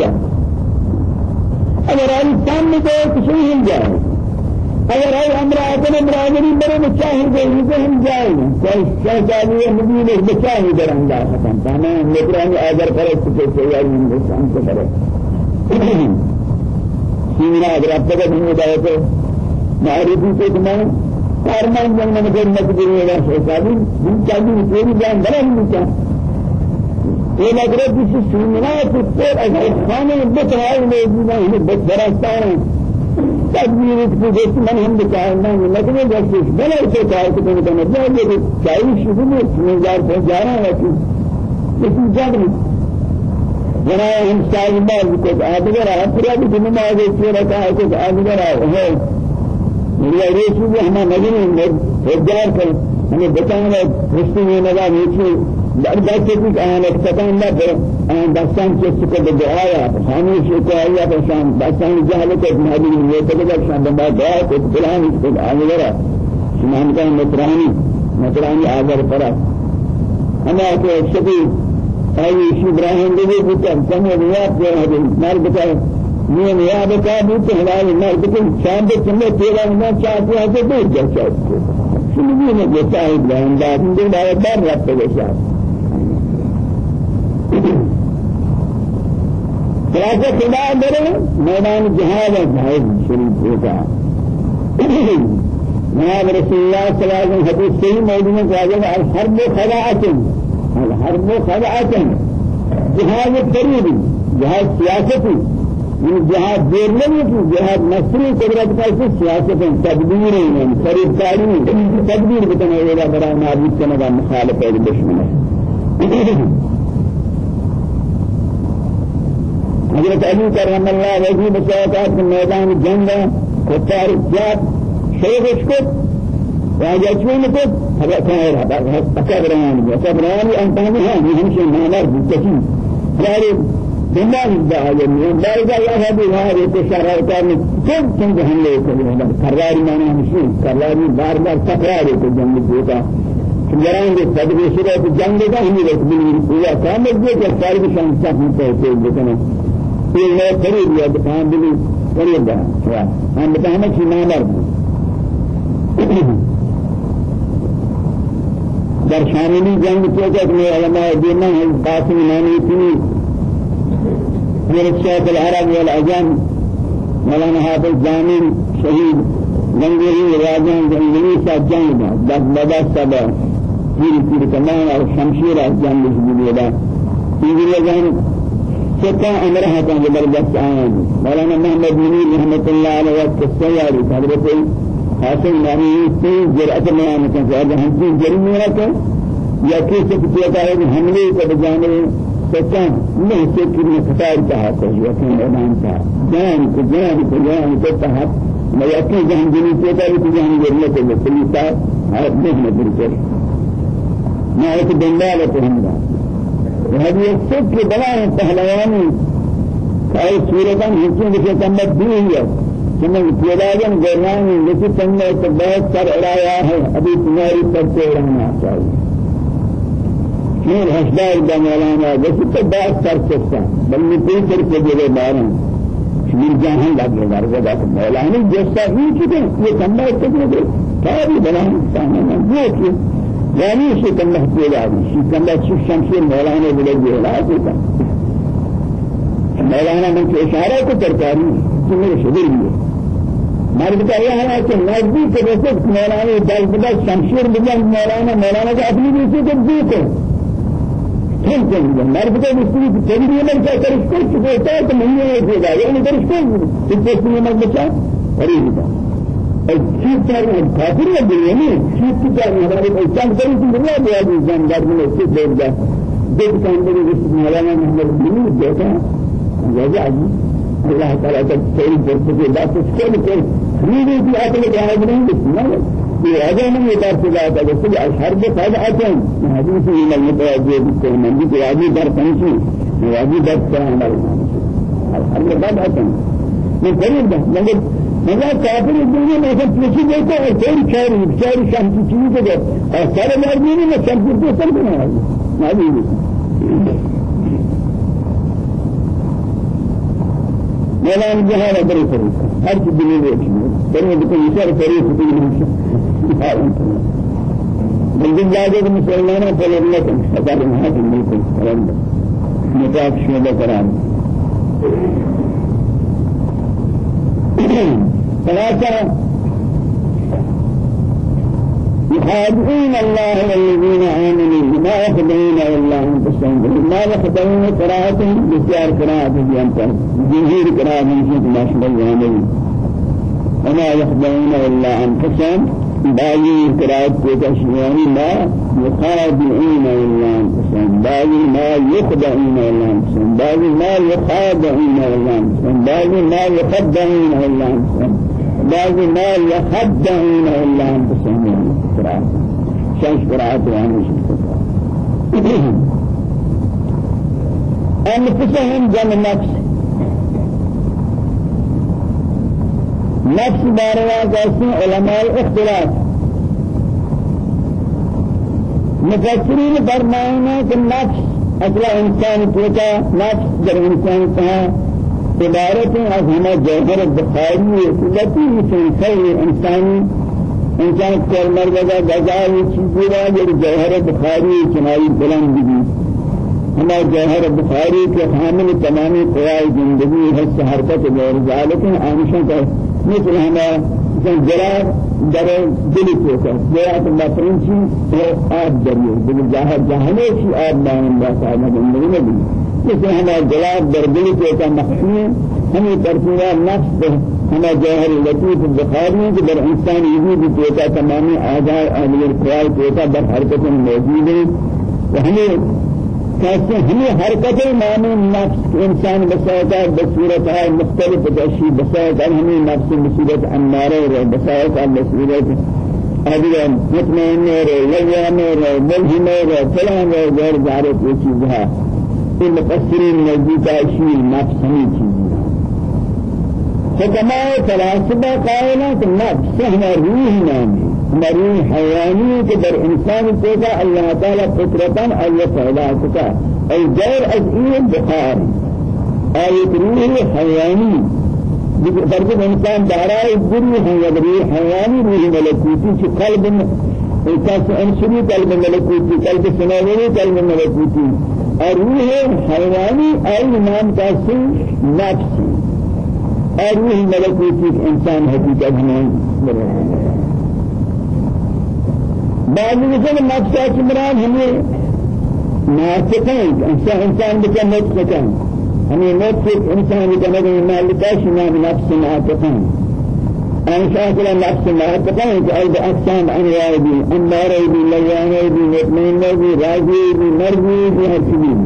جائے اگر آئی سامنے کو کسی ہم جائے اگر آئی ہمرا اپنے برادری بڑے بچاہی دے یہ ہم جائیں کوئی شہزادی مدینہ بچاہی در انداز ختم تمام نگرانی آگر پرست کے تیاری ہندوستان سے کرے سینا اگر اب تک ہوتا ہے تو معرفی کو تمام کارمان جنگ میں خدمت کے لیے شہزادی دن چاہیے پوری جان بڑا نہیں رہا ہے کہ سینا تو اگر خانے بچائی موجود ہے بس براستان تدبیر کو دیکھ من ہم بچانا ہے لیکن جیسے بلا سے چاہے کہ تم کہنا چاہیے کہ چاہیے شروع میں سمجھدار پہنچ جا رہا ہے کہ لیکن جب جنا ہم سال بعد کو آدگر ہے پھر ابھی دن میں آگے کیا رہتا ہے کہ آدگر ہے میرا ریشو بھی ہمیں نظر میں ہزار کر ہمیں بچانا رشتے میں نظر نیچے بعد ذلك يقول أنا أتكلم لا بر أنا دستان كيسك بدعاء حامي شكاية بشان دستان جهلك ابن أبي يتكلم شان بما دعاء كلام يقول أنا ورا سمان كان متراني متراني آذر فرا أنا كشبي أي شيء إبراهيم ده بيتم كم رياض جاهد مال بتاع مين رياض بتاع بيت هلال مال بتاع شام بتسمى تيرا ما شاف يا جدود جالس شنو بينا جالس إبراهيم ده عندنا بار رب بيشاف خلاصہ خدا درے میدان جہاد ہے شریف ہوتا جناب رسول اللہ صلی اللہ علیہ وسلم موضوع میں کہا گیا الحرب خداعت الحرب خداعت جهاد قریبی جهاد سیاستی. من جهاد کہ جهاد مصری قدرت کا سیاست تدبیر ہے قریب کاری تدبیر بتنا ہے بڑا نابود کرنے مخالف ہے دشمن ہے حضرت علی کرم اللہ وجہ بسیطات کے میدان جنگ کفار جات شیخ کو راجع چون کو حضرت ہے اکبرانی اکبرانی انتہانی ہیں ہمشہ مانر بکتی یاری دماغ دعائی من دائزہ یا حدی ہمارے کو شرار کرنے کم چند حملے کرنے ہیں کراری مانا ہمشی کراری بار بار تقرار کو جنگ دیتا جرائم کے تدبیر شروع جنگ کا ہمیں رکھنی ہے کامل جو کہ ساری شان میں یہ میں قریب یا دکان بھی قریب ہے ہم بتانا کہ نامر در شاملی جنگ کے کہ میں علماء دین نے قاسم نامی تھی میرے شیخ العرب والعجم مولانا حافظ جامل شہید جنگلی راجان جنگلی سا جنگ دس بدا سبا پیر پیر کمان اور شمشیر جنگ جنگلی دا پیر جنگ ستا امرها كان زبردست آيان مولانا محمد منير رحمة الله عليه وقت السياري حضرت حاصل نامی سے جرأت بیان کر کہ ہم سے جرم نہ کر یا کیسے کیا ہے حملے کو کہ خطار کا ہے یا کہ میدان کا جان کو جان کو جان کو تحت میں اپنی جان جنی سے کہ جان جرم کو پولیس میں دنڈا لے ہوں وهذه السك بلا پهلوانی کئی صورتاً حسن کے تمت ہے کہ پیداجن گرانی لیکن تم نے تو بہت سر اڑایا ہے ابھی تمہاری سر سے رہنا چاہیے پھر حسدار دا مولانا جیسے تو بہت سر سکتا بلکہ کوئی سر کے جگہ بارن شمیر جہاں لگے گا رضا دا مولانا جیسا ہی چکے یہ تمت تک نہیں کیا بھی بلا سامنے وہ يعني كم محتاج هذا شيء كم لا تشوف شمسير مولانا بلاد جهلا كذا مولانا من إشارة کو ترکاری تمہیں شبیر بھی مرد کا یہ ہے کہ نزدیک کے وقت مولانا دل بدا شمشیر بجان مولانا مولانا کا اپنی بھی سے دی کو ٹھیک ہے مرد کا مستری کی تیری میں کیا کرش کو چکے ہوتا ہے تو ہے یہ گا یہ نہیں کرش کو اس سے میں بچا ہے کاری ہمارے کو چند کری تھی دنیا میں آج جاندار میں اس سے دور جا دیکھ کام میں اس مولانا محمد بن دیکھا جیسے آج اللہ تعالیٰ کا صحیح جلسے کے بعد اس کو بھی کوئی خریدی کی عقل جائز نہیں دیکھنا یہ اگر نہیں یہ بات سے بات ہے کہ اشہر کے فائدہ آتے ہیں حدیث میں ملنے پر آجیے کو مندی کے ہر میں مگر کافر دنیا میں سے پوچھی دیتا ہے کوئی خیر خیر شمسی چیز کو اور سارے نہیں میں شمسی کو سر بنا ہے معلوم ملان جهال بري فريق هر چیز دلیل ہے بري بكل شر فريق في بلدن جاگے کہ مسلمانوں پر اللہ کا خطر ہے کہ بالکل کرم نکاح شعبہ کرام ثلاثة يخادعون الله والذين آمنوا ما يخدعون إلا أنفسهم. ما يخدعون قراءة بسيار قراءة بيانتا جمهور قراءة ما شبه يعني وما يخدعون إلا أنفسهم. باقي قراءة تشميعني ما يخادعون إلا أنفسهم. باقي ما يخدعون إلا أنفسهم. باقي ما يخادعون إلا أنفسهم. باقي ما يخدعون إلا أنفسهم. باقي ما يخدعون إلا أنفسهم قراءة شمس قراءة وعنش أنفسهم جمع نفس. نفس بارها جالسين علماء اختلاف. مفسرين فرمائنا کہ نفس أصلا انسان توتا نفس در انسان کہا عبارت از ہمیں جوہر بخاری لطیف خیر انسانی انسان کل مرگا گزار چیزی را جو جوہر بخاری چنائی بلند بھی۔ ہمارا جوہر بخاری کے حامل تمامی قواعد زندگی حس حرکت غیر ذالک آنشان کا مثل ہمارا مثل جرار در دل کو کا جرات مفرنچی اور آب دریو دل جاہر جہنے کی آب دائم با صاحب زندگی میں مثل ہمارا جلاب در دل کو کا مخفی ہمیں ترتیبہ نفس ہمارا جوہر لطیف بخاری کہ در انسان یہی بھی ہوتا تمامی آزار آمیر قرآن ہوتا در حرکت موجود ہے وہمیں کیسے ہمیں حرکت معنی نفس انسان بسائتا بصورت ہے مختلف تشی بسائتا ہمیں نفس بصورت امارے رہے بسائتا بصورت ادھر مطمئن رہے لوام رہے ملہم رہے فلان رہے غیر ظاہرت یہ چیز یہ مفسرین نزدیک اشی نفس ہمیں چیز ہے حکماء فلاسفہ قائلہ کہ نفس ہمیں روح نامی مرین حیوانی کے در إنسان کو کا اللہ تعالی فطرتاً اللہ پیدا کتا ای غیر از این بخار آیت روح حیوانی فرد إنسان دارای روح یا روح روح ملکوتی چی قلب انسان انسانی قلب ملکوتی قلب سنوری قلب ملکوتی اور روح حیوانی ای نام کا سے نفسی اور روح ملکوتی إنسان حقیقت ہمیں بعض مثل نفسا مراد ہمیں ناطقين انسان انسان بك نطقين ہمیں نطق انسان بك نطق مالكاش نام نفس ناطقين شاء الله نفس ناطقين كأيضا اقسام انواع دي اماره دي ليانه دي مطمئنه دي راضي دي مرضي دي هر چیز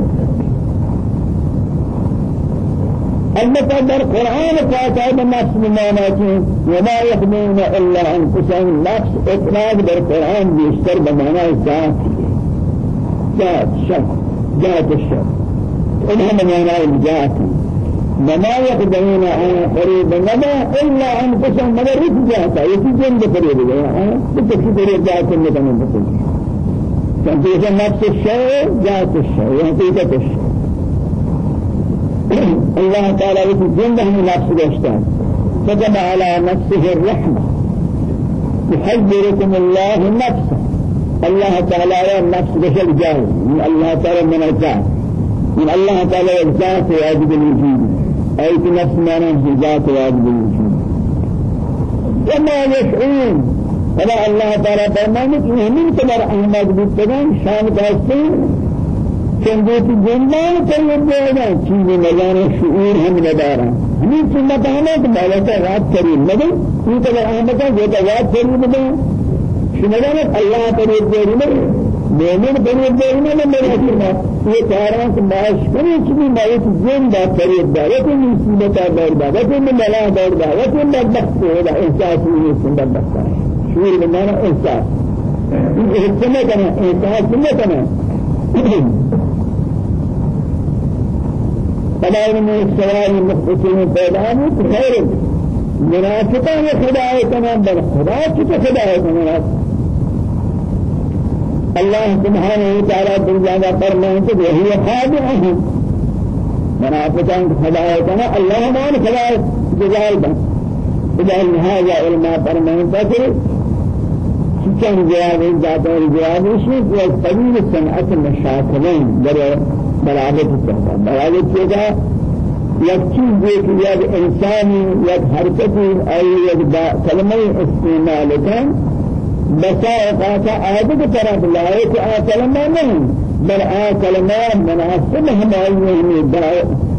البته در قرآن فاتحه نفس بمعنى وما يخدمون إلا أنفسهم نفس إطلاق در قرآن بيشتر بمعنى ذات ذات شك ذات الشك إنها بمعنى الذات وما يخدمون قريبا وما إلا أنفسهم مگر رد ذاتا يتجن بقريب جاء بتكفي ذات مثلا بقول كان نفس الشيء ذات الشيء. حقيقة الشيء الله تعالى في جنده من نفس الاشتان كتب على نفسه الرحمة. يحذركم الله نفسه. الله تعالى نفس بشر جاهل. من الله تعالى من الذات من الله تعالى الذات واجب الوجود. أي نفس ما نفس ذات واجب وما يشعرون. فلا الله تعالى فرمانك من تبر أحمد بالتبان شان كاسين چندوتی جنبان ترید دیگا چیزی نظام شعور هم ندارا همین سنت همه که بالاتر رات کریم مگر این که احمد یہ تو رات کریم مگر شنیدان اللہ ترید دیگا مومن ترید دیگا نہ میرا سنا یہ کاران سے معاش کرے چیزی مایت جن دا ترید دا وہ مصیبت دار دا وہ ملا دار دا وہ بدبخت ہے احساس یہ سنت بخت ہے شعور بمعنى احساس. احساس کرنا احساس نہیں کرنا فلا من السوال المخبسين پیدا خير منافقان خدا تمام بل خدا کی خدا ہے الله سبحانه وتعالى بالجانا فرمان کہ وهي خادعة. منافقان خدايتنا الله ما خدايت جزائر بس إذا هذا علماء فرمان فكر كان جواب ذات الجواب شيء وقبيل صنعة المشاكلين. در بلاغت الصحبة بلاغت كذا يكتب ذلك يد إنساني يد حركتي أي يد استعمال بسا اوقات عادت طرف لائق آ كلمة نہیں بل آ كلمة مناسب ہماری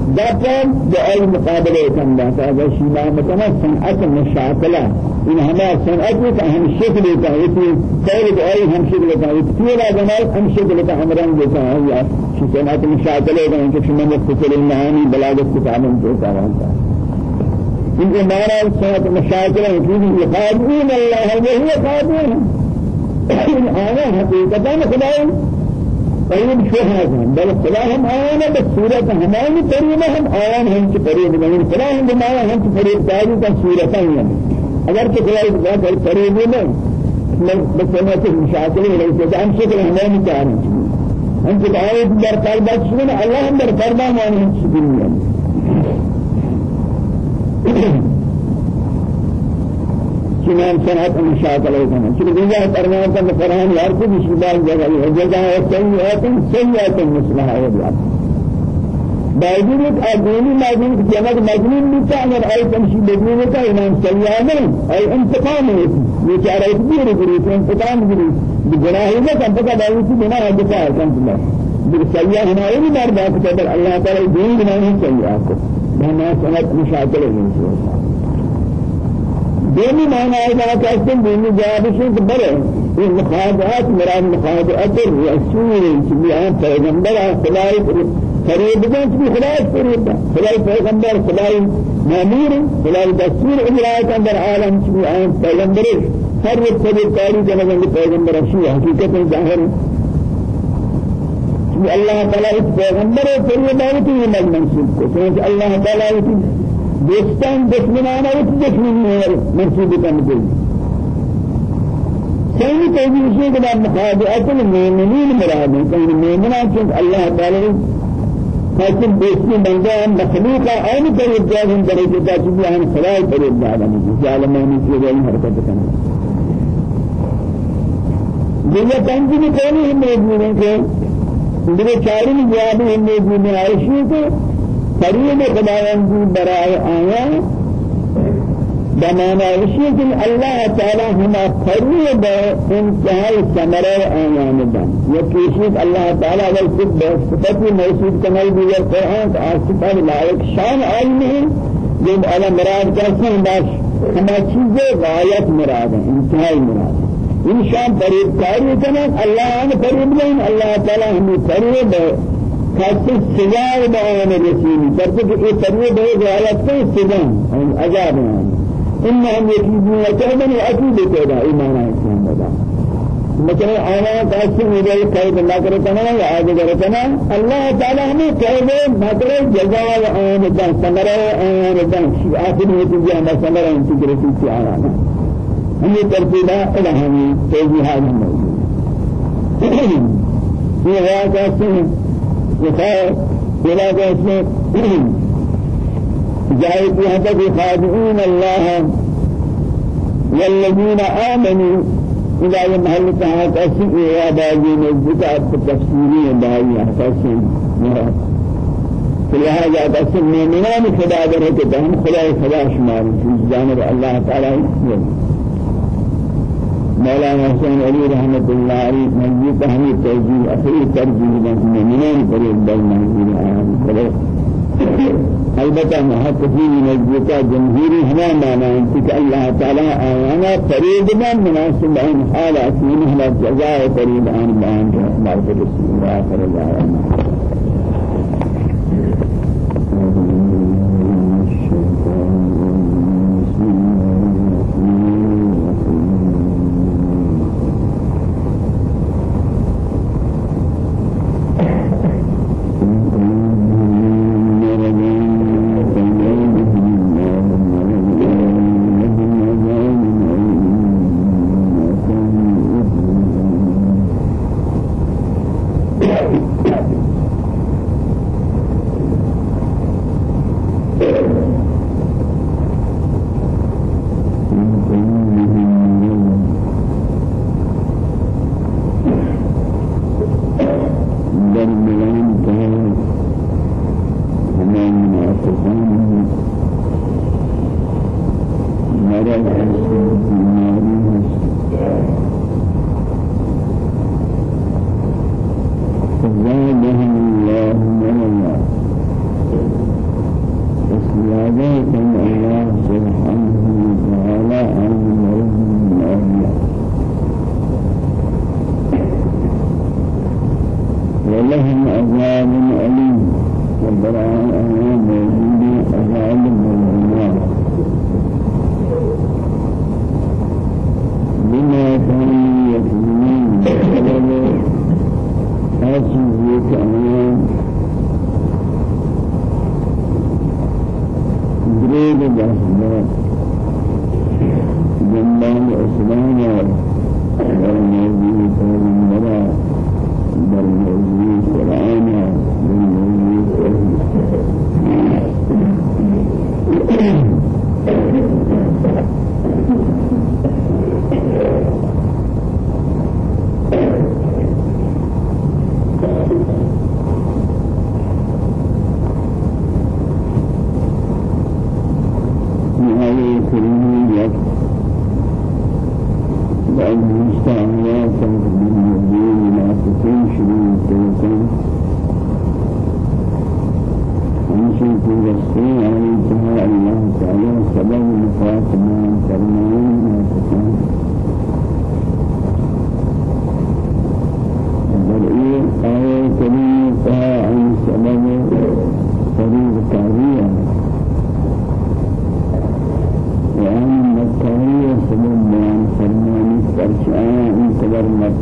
داتن بأي مقابلة كان داتا هذا شيء ما مثلا صنعة مشاكلة. إن هما صنعة كأهم شكل كأيتي كيف بأي هم شكل كأيتي كلا جمال؟ هم شكل كأمران جتا هي شيء صنعة مشاكلة؟ كان من مختصر المعاني بلاغة كتابا جتا إن إمارة صنعة مشاكلة يكون يخادعون الله وهو خادعون أنا حقيقة خداي قريب شو هذا؟ بل خداهم آنا بس سورة هماني قريبا هم آنا هم قريب من خداهم بما هم قريب تاري کا سورة ہیں اگر تو خدای بات قريب نہیں بس ما في مشاكل ليس عن شكل هماني تعرف أنت تعرف در قلبك شنو الله در قلبك ما نشوفه چنان سنت مشاکل ہے چلو دیجا فرمان کا قرآن یار کو مشکل جگہ ہے جگہ ہے سیئات سیئات مسلح ہے باوجود ایک آدمی مجنون کی جمع مجنون بھی تھا اگر آئی تمشی بدنی میں تھا امام سیئات ہے آئی انتقام ہے یہ رہے تھے میرے گری سے انتقام گری گناہی میں کم پکا باوجود کی گناہ دفاع ہے کم پکا بل سیئات ہمارے بھی بار بات کرتے اللہ تعالی دین گناہ نہیں چاہیے آپ کو میں سنت ہے دینی معنی ہے کہ اصل دینی جواب ہے کہ بڑے یہ مخادعات مراد مخادعات الرسول جميعا پیغمبر خدای قریب دن کی خدای قریب خدای پیغمبر خدای مامور خدای دستور اجرا اندر عالم جميعا پیغمبر. ہر کاری کرنے کے پیغمبر اسی حقیقت ظاہر اللہ تعالی اس پیغمبر قریب ہے کہ منصوب کو اللہ تعالی دوستان دشمنان أو دشمنان منصوب كان ثاني توجيه كده مخادعة المؤمنين مراد كان المؤمنين كان الله تعالى حاصل دوستی بندان مخلوقا آن قریب جاہم درجہ تاچبی آن خلال قریب جاہم جس عالمانی کی غیر حرکت کرنا دیگر تنجی کوئی ہم موجود ہیں کہ دیگر چاری جوابی ہم موجود ہیں عائشی کے قریب خداوندی برای آیا بمانا وشيء الله تعالى هما قريب انتهاء ثمرة آيان دم يكيشيك الله تعالى والسب صفة موصول كمال بي القرآن آصفة لائق شان علمه جب على مراد كاسم باش هما چیزیں غایت مراد ہیں انتہائی مراد ان شام قریب کاری کنن اللہ ہم قریب نہیں اللہ تعالی ہمیں قریب ہے۔ کسی سزا نہ ہونے رسیم کرتے کہ یہ قریب ہے جو حالت سے سزا ہم عذاب ہیں۔ انهم يكيدون كيدا واكيد كيدا ایمان اسلام بدا مثلا آنا قاسم مجھے قید نہ کرے کنا یا آج کرے کنا اللہ تعالی ہمیں قید نہ کرے جزا و ان دن سمرا ان دن آخر میں تجھے ہم سمرا ان تجھے تجھے هم ترتيبا إلى هم تجيها من آستے ہیں هذا بلا کہ اس میں جائے کہ یہاں تک خادعون آمنوا. إذا محل کہاں کسی یہ آواز میں ذکر تفسیری ہے بھائی احساسی مراد لہذا قسم مومنان خدا در ہے کہ ہم خدا خدا شمار جانب اللہ تعالی مولانا حسین علی رحمت اللہ علیہ مجید ہمیں توجیہ اخری ترجیح میں مومنین پر بل منزل آیا البتہ محققین مجید کا جمہوری ہما مانا ہے کہ اللہ تعالی آیانا قریب من مناسب عن حالات من حالات جزاء قریب عن بیان مرد رسول اللہ صلی اللہ علیہ وسلم۔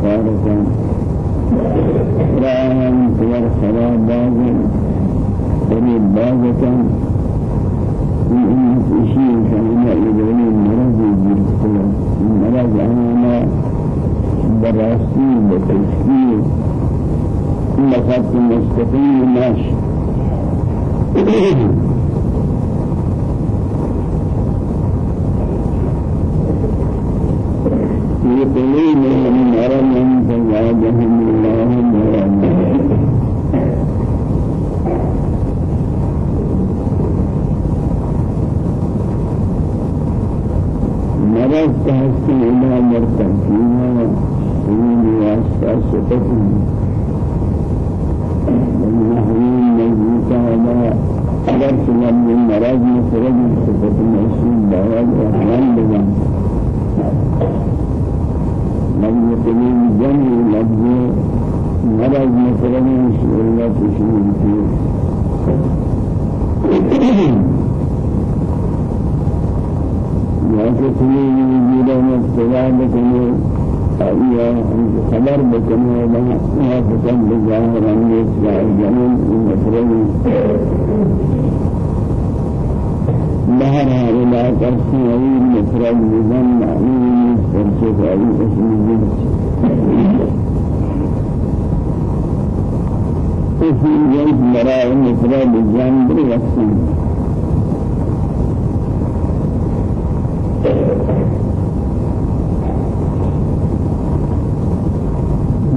انتظر مكارة رأهم تور خراب باغ قريب باغة من أمة إشيء كان يدعوني مرض يجرسل مرض أنا براسي بتشكيل. كل مستقيم ماشي. في هؤلاء تسمعي المفرد بذن معنيه فرشة أي اسم الجنس وفي جنس مراء المفرد الجنب يقسم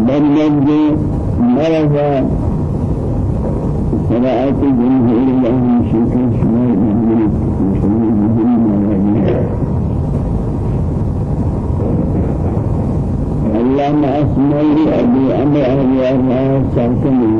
بلد مرض قراءة جمهور الله سركن من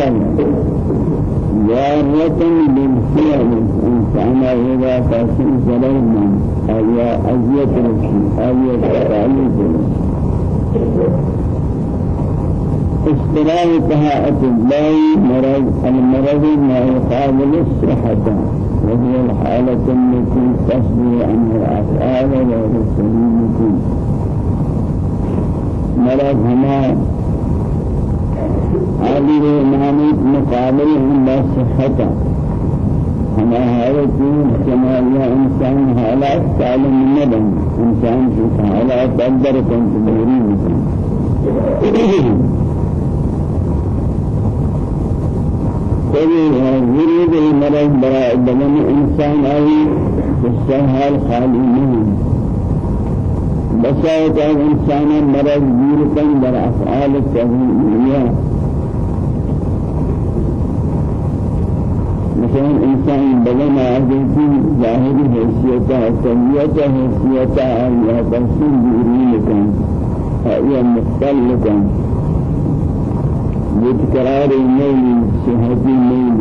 عن الطبع جارة بالفعل إنسان إذا تسن سليما أو أزيت رشي أو يتعلق استراء طهاءة الله مرض المرض ما يقابل الصحة وهي الحالة التي تصدر عنها الأفعال السليمة مرض هما هذه معنى مقابل صحة هما حالة كما هي إنسان حالات تعلم الندم إنسان في حالات أقدر كنت مريض کوئی ورود المرض برای بدن انسان آئی جسها خالی نہیں بسائط الإنسان مرض جيركا در أفعال التغييرية مثلا إنسان بدن عزيزي ظاهر حيثيته سويته حيثيته يا تنسين جيريكا هي مختلفا بتكرار الميل صحة الميل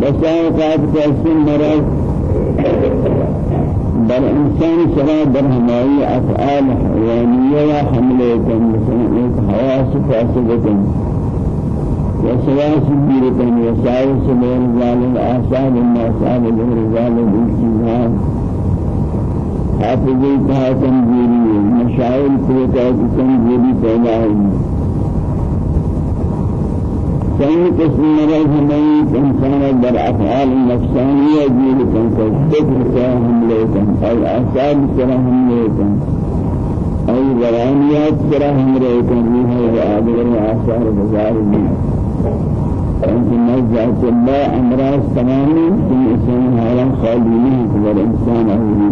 بسائط الإنسان مرض بر انسان سرا بر ہماری افعال حیوانیہ یا حملے کن. مثلا حواس فاسدہ وسواس بيرتن وسائس من ظالم آثار الناسان غير ظالم بالجهاد حافظي كها تنجيري مشاعر تنجيري پیدا ہوئی ثاني قسم مرض ہمیں انسان در افعال النفسانية جيل كن ذكر كهم ليكن أو أعصاب كرهم ليكن أو ذرانيات كرهم ليكن فيها وآدغر وآثار بزار أنت نزعت الله أمراض تماما في الإنسان هذا خاليين والإنسان أولي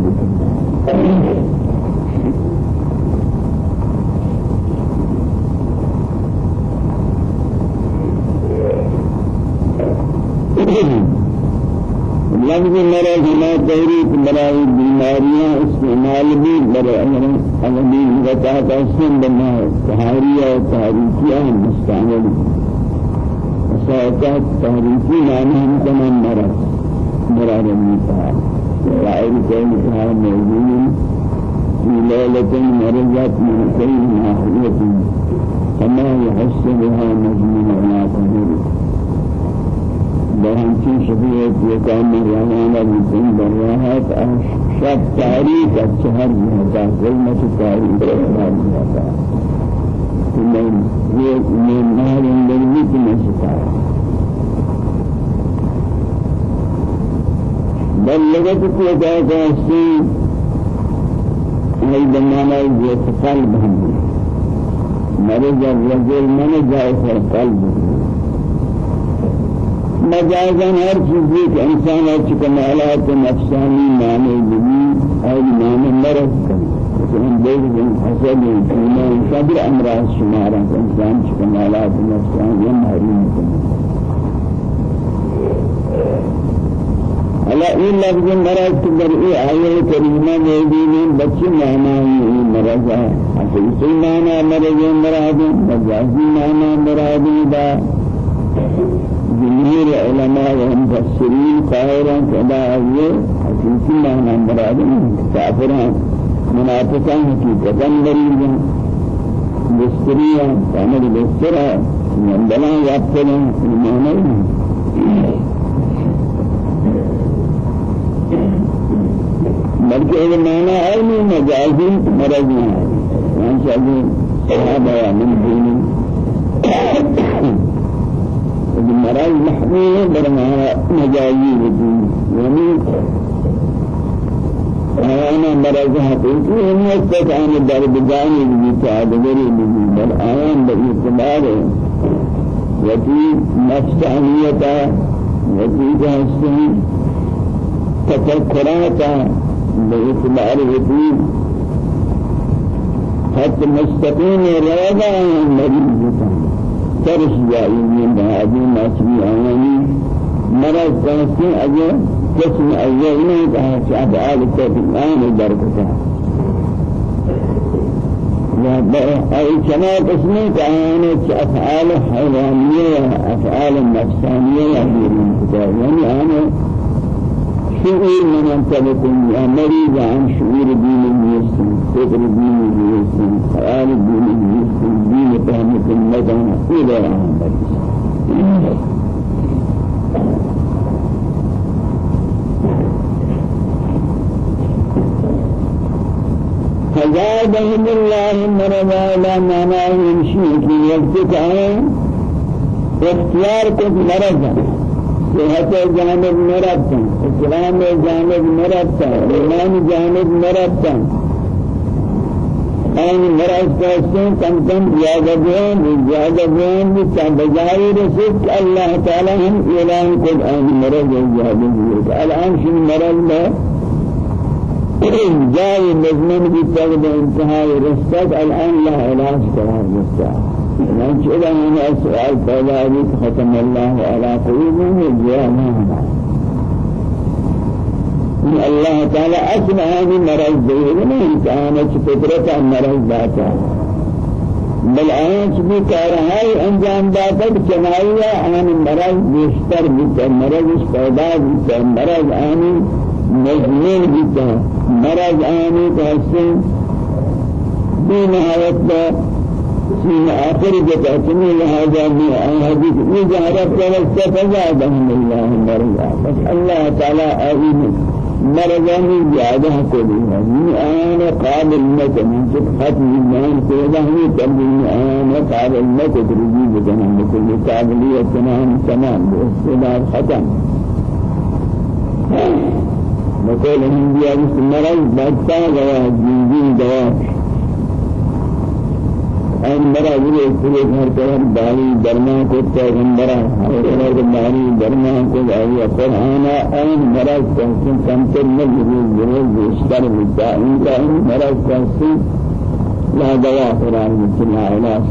لفظ مرض ما تحريك براء بیماریاں استعمال بھی برای عملی وطا تحسن بنا تحریہ و تحریکیہ مستعمل. وسائقات تحریکی معنی ہم تمام مراد النساء كون كان موجود. في ليلة مرضت من كل ناحية كما يحسبها مجنون على قدره برهنچی شفیعت یکان مریانا بزن براحت شب تاریخ الشهر جهتا ظلمت تاریخ الشهر جهتا من یک من نهر اندرمی تنستا بل لگت کو جاتا سی ای بنانا یہ قلب ہم مرض الرجل من جائے قلب مجازا هر چیزی کہ انسان اچھ کمالات نفسانی معنی بھی اور معنی مرض مثلا دیکھ حسد ایمان صبر امراض شمارا کمالات نفسانی محروم کرنا على إن لفظ مرض تبرئ آية كريمة موجودين بچي معنى مرض؟ حقيقي معنى مرض مرض مجازي معنى مرض دا جمهور علماء ومفسرين قائلا كذا هي حقيقي معنى مراد كافران منافقان حقيقة مريضا بستريا تعمل بسترا من بلا يابتنا المعنى بلکہ یہ معنی علمی مجازی مرض ہے وہاں سے صحابہ من دینی۔ المرأة المحمية برمانا مجازي بدون يعني أنا مرض حقيقي هم يستطيعون الدرب جاني بجي تعدغري بجي بل آيان بإعتبار وفي نفسانية وفي جهسين تفكرات بإعتبار وفي حتى مستقيم رضا مريض جائیں گے بہادی ناسمی آیانی مرض کہتے اجے نہیں کہا کہ افعال التوفیقان درکتا أي كما قسمين كأنه أفعال حيوانية أفعال نفسانية يعني أنا شعور من يا مريض عن شعور دين المسلم فكر دين المسلم خيال دين المسلم دين فهمة المدن إلى عن فزادهم الله مرضا إلى ما يمشي في وقت كان اختيار كنت مرضا صحت جانب مربتا اسلام جانب مربتا ایمان جانب مربتا ان مرض کہتے کم کم زیادہ بیان زیادہ بیان بتا بجائے رسک اللہ تعالی ہم اعلان کو آن مرض زیادہ بیان الان شن مرض میں جاي مضمون بيتاقد انتهاء رستك الآن لا علاج قرار من شئ من السؤال پیدا ختم الله على قلوبهم وجواهم الله تعالى أصل هذه مرض ده نہیں كانت فطرة مرض ذاتا بل آنچ بھی کارہائی أنجام داتا چنائیہ آن مرض بیشتر بیتا مرض اس پیدا مرض آنی مجنون بیتا مرض آنی تحسن بی نهایت با آخر جتا؟ چنی لہذا بھی آن حدیث یہ جہرہ پرستا فزادهم اللہ مرض اللہ تعالی آئین مرضانی زیادہ کو بھی ہے آن قابل نہ کریں کہ ختم ایمان کو نہیں تبدیل آن قابل نہ تدریجی بدن کو قابلیت تمام تمام استعمال ختم۔ مثلا ہندی اس مرض بچتا گیا جنگی دوا آن برا یہ پورے گھر پر باری درما کو پیغمبر ہے اور باری درما کو آئی قرآن آن برا کن کم سے نہیں یہ بیشتر مدعا ان کا آن برا کن لا دوا قرآن مثل علاج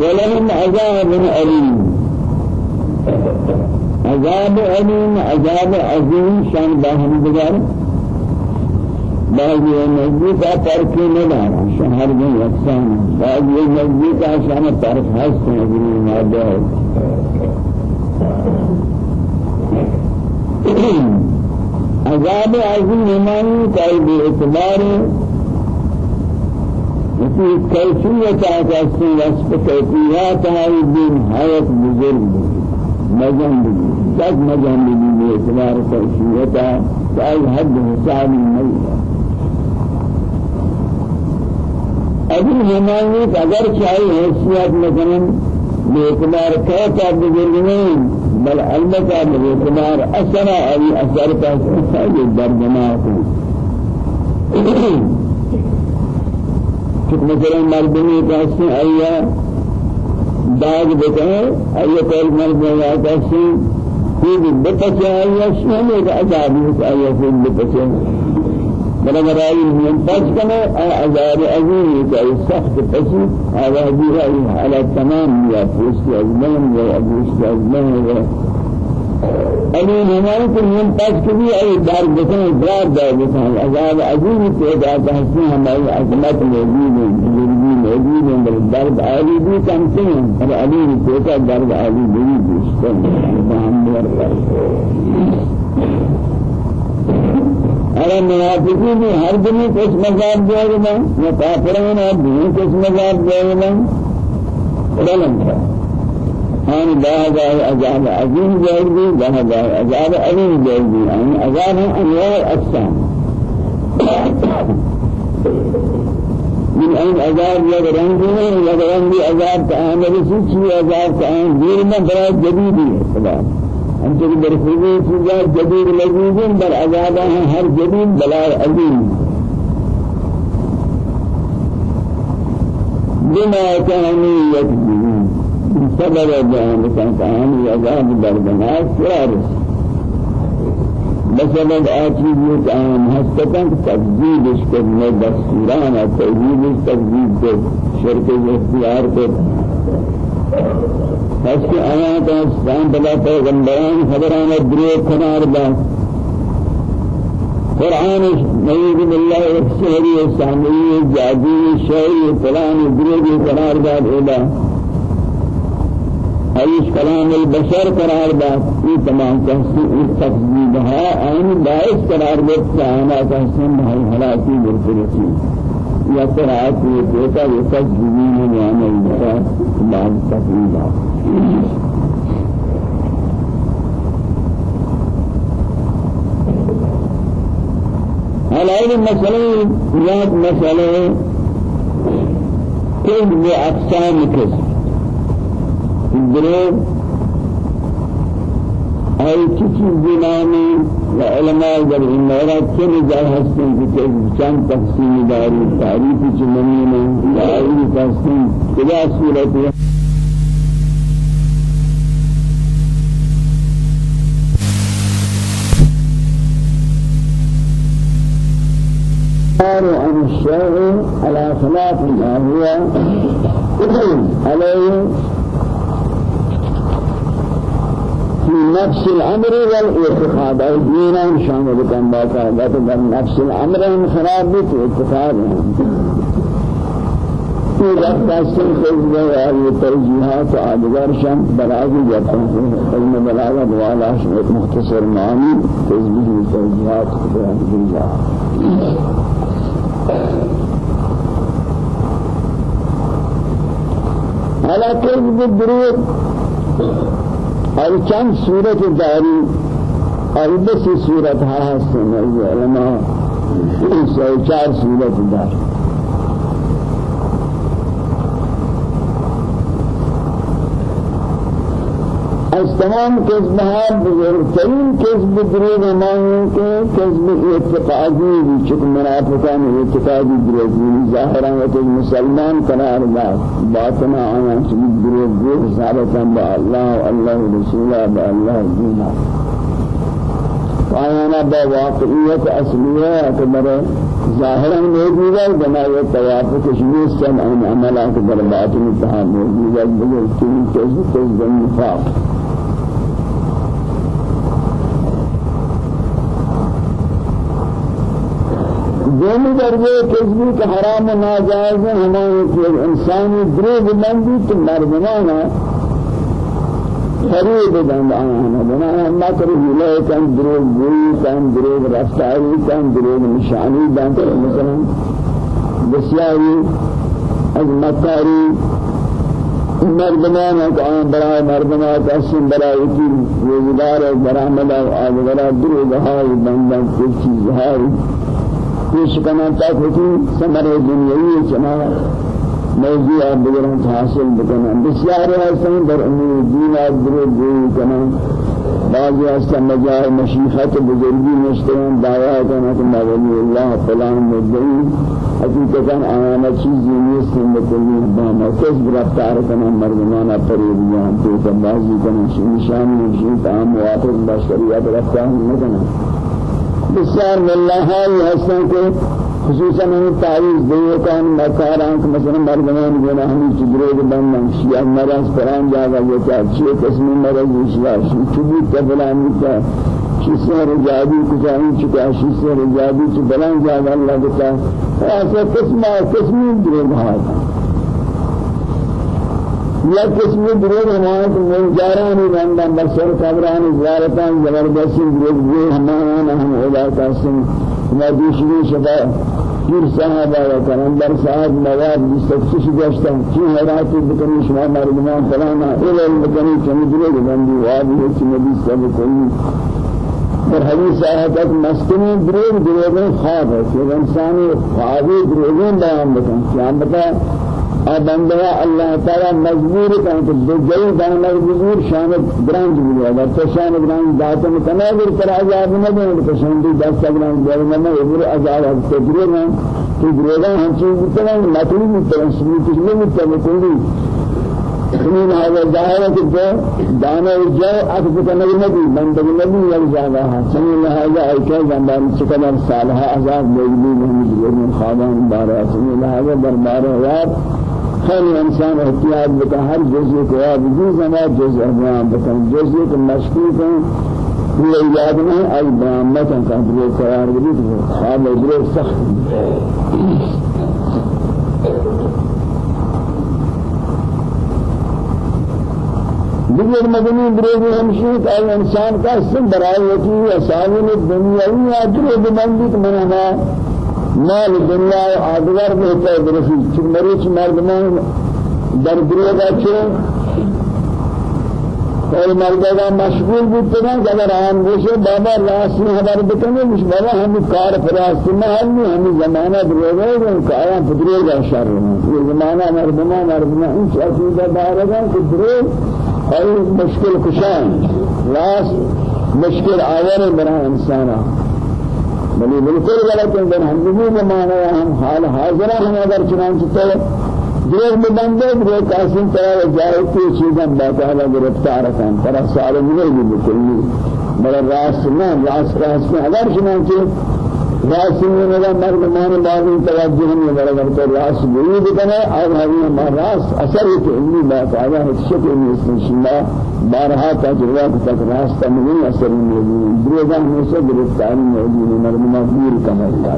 ولهم عذاب أليم عذاب أليم عذاب عظيم شان باهم بجار بعض نزدیک ترکی ندارا شهر میں یکسان بعض نزدیک شان ترک هست. نظری ماده عذاب عظیم ایمانی کئی بے اعتبار. اسی کیفیت آتاسی وصف کیفیات آئی دین حیات بزرگ. مجم بھی تک مجم بھی بے اعتبار کیفیتا کئی حد حساب نہیں ابھی ہمانی اگر چاہیے حیثیت مثلا بیتمار کہتا بزرگ نہیں بل البتہ بیتمار اثر ابھی اثر کا کہ مثلا مردمی ہیں ایا داغ بتائیں ایا کل مرد یا کہتے ہیں کہ بتچہ ایا شامل عذاب ہے ایا آئی من پاس کنے عذاب عظیم ہے سخت پسی آوازی ہے حالات تمام یا پوست أزمان و ابوست أزمان و ابھی ہمارے من پاس کے بھی آئی دار بسن دار دار بسن عذاب عظیم جاتا ہے ہماری عظمت موجود ہے بزرگی موجود ہے بل درد عالی بھی کم سے ہیں اور علی سے درد عالی بھی بیشتر ہم ارے منافقین ہر دن کچھ مذاب دے گا یا کافرون ہر دن کچھ مذاب دے گا علم ہے ہم بعد عذاب عظیم جائے گی بعد عذاب عظیم جائے گی یعنی عذاب انواع اقسام من أين عذاب يغرنجي يغرنجي عذاب كأن رسول عذاب كأن دير من برای جديد ہے أنت برخوزي سجا جديد لذيذ بل عذابها هر جديد بلا عظيم بما كانوا يكذبون بسبب ذلك كانوا عذاب دردناك فرارس بسبب آتي كان هستكن تكذيب اشكرنا دستوران تكذيب تكذيب شرك الاختيار بس کہ آیات اسلام بلا پیغمبران خبران درو کنار با. قرآن نعوذ بالله السحری السامی جادی شعری فلان درو کنار با اولا ایش کلام البشر قرار دا یہ تمام تحصیل تقزیبها آن باعث قرار دیتا آنا تحسن بھائی حلاکی برکرسی یہ دیتا یہ تجزیین یعنی البشر بعد تقریبا على مسألة ياد مسألة كل أقسام كسب الدروب أي كتب زماني وعلماء در إمارات كل جاء حسن كتب كان تقسيم داري تعريف جمعين تعريف تقسيم كذا سورة عن الشيء على خلاف ما هو عليه في نفس الأمر والاعتقاد أي دينا شامل كان باقاعدة نفس الأمر خراب في اعتقاد في وقت أسل خزبه وآي توجيهات وآدگار شام بلاغي جاتا ہے علم بلاغة والا شمت مختصر معاني خزبه توجيهات خبران بالجاه على كذب الدروب. اور چند صورت داری؟ اور بسی صورت ها هستن علماء. چار صورت داری از تمام کذبها بزرگترین کذب دروغ مانگی که کذب اعتقادی بھی چک منافقان اعتقادی دروغی ظاہرا و مسلمان قرار داد باطنا آیا چک دروغ دروغ ثابتا با اللہ و اللہ رسولا با اللہ دینا آیانا با واقعیت اصلیہ اکبر ظاہرا موجود ہے بنائے توافق شمیس سن عملات در باطن تہا موجود ہے بزرگترین کذب کذب نفاق. دومی درجے کذبی کا حرام و ناجائز ہے کہ انسانی دروغ بندی تو مردمانا خرید دند آنا بنا۔ ہم مکر ہلے کن دروغ گوئی کن دروغ رفتاری کن دروغ نشانی دند مثلا بسیاری از مکاری۔ مردمان کا برای مردمان کا سن برای کی روزگار برآمد آدگرا دروغ ہائی بندن کچھ چیز پیش کنا تک ہوتی سمر دنیاوی چنا موضوع بگرن حاصل بکنن. بسیار هستن در امور دین ادرو گوی کنن. بعضی هستن مجاه مشیخت بزرگی نشتن دعوی کنن که مولی الله فلان مدعی. حقیقتا آنا چیزی نیستن بکلی با مرکز برفتار کنن. مردمان پریدیان تو بعضی کنن. نشانی نشید آم موافق بشریت رفتار نکنن. بسیار ملاحائی ہستن کے خصوصا ہمیں تعریض دیئے کان مکاران کہ مثلا مردمان گونا ہمیں چدروگ بندن شیعہ مرض پران جاگا یہ کیا چیئے قسم مرض اشلا چبی تبلانی کا شیسر جادی کچاہی چکا شیسر جادی چکا بلان جاگا اللہ کتا ایسا قسم قسمی دروگ ہاتا یا قسم دروغ ہمارے من جاران بندہ بسر قبران زیارتان زبردستی دروغ بھی ہمارا ہم خدا کا سن ما دوسری شفا پیر صحابہ و کلندر صاحب مواد مستقصی گشتا چی حیراتی بکنی شما مردمان فلانا علم بکنی چمی دروغ بندی وابی ہے چی نبی سب کنی در حدیث آیت مسکنی دروغ دروغ خواب ہے کہ انسانی خوابی دروغیں بیان بکن۔ قیامتا بندہ اللہ تعالی مجبور کن کہ جئی دان مجبور شان گرانج بھی اگر تو شان گرانج ذات میں تناظر پر عذاب نہ دے تو شان دی دس گرانج دے نہ یہ عذاب ہے تو گرے نہ تو گرے نہ ہم چیز اتنا مطلب بھی تو سنی کچھ نہیں تو کوئی سنين هذا ظاهرة كده دانا الجاء أكتب نبي من دبي نبي يرجعها سنين هذا أي كذا جنبان سكنا صالحة عذاب مجبور من خادم بارا سنين هذا بربارة يار خير إنسان احتياط بتا هر جزء کو بھی زمان جزء بیان بتا جزء کو مشکوک ہے یہ یاد نہیں ای بیان متن کا درو قرار بھی تو حال درو سخت. دیگر مدنی دروگ ہمشید ای انسان کا سن برای یکی اساوین دنیاوی ادرو بمندی منها مال دنیا و آدگر بہتا ہے برسی چک مریچ مردمان در دروگا چھو اور مردگا مشغول بودتا کہ اگر آن گوشے بابا راست میں خبر بکنے مش بابا ہمیں کار فراست میں حل نہیں ہمیں زمانہ دروگا ہے کہ آیا دروگا شر یہ زمانہ مردمان مردمان انچ عقیدہ دارگا کہ دروگ اور مشکل کشان راست مشکل آور برا انسانا بلی بالکل غلط ہے در ہم بھی مانا ہم حال حاضر ہم اگر چنانچہ تو دیر میں بندے دیر قاسم طرح جائے کی چیزیں باقاعدہ گرفتار کن پر نہیں بھی بالکل بڑا راست نہ راست راست میں اگر چنانچہ میں میرا مردمان باغی توجہ ہم یہ بڑا تو راس گوئی بکنے اور ہمیں ما راس اثر ہے کہ انی بات آیا ہے شکر میں اس میں شما بارہا تجربہ تک راستہ نہیں اثر میں دروگا ہمیشہ گرفتاری ہے مردمان دور کمر جا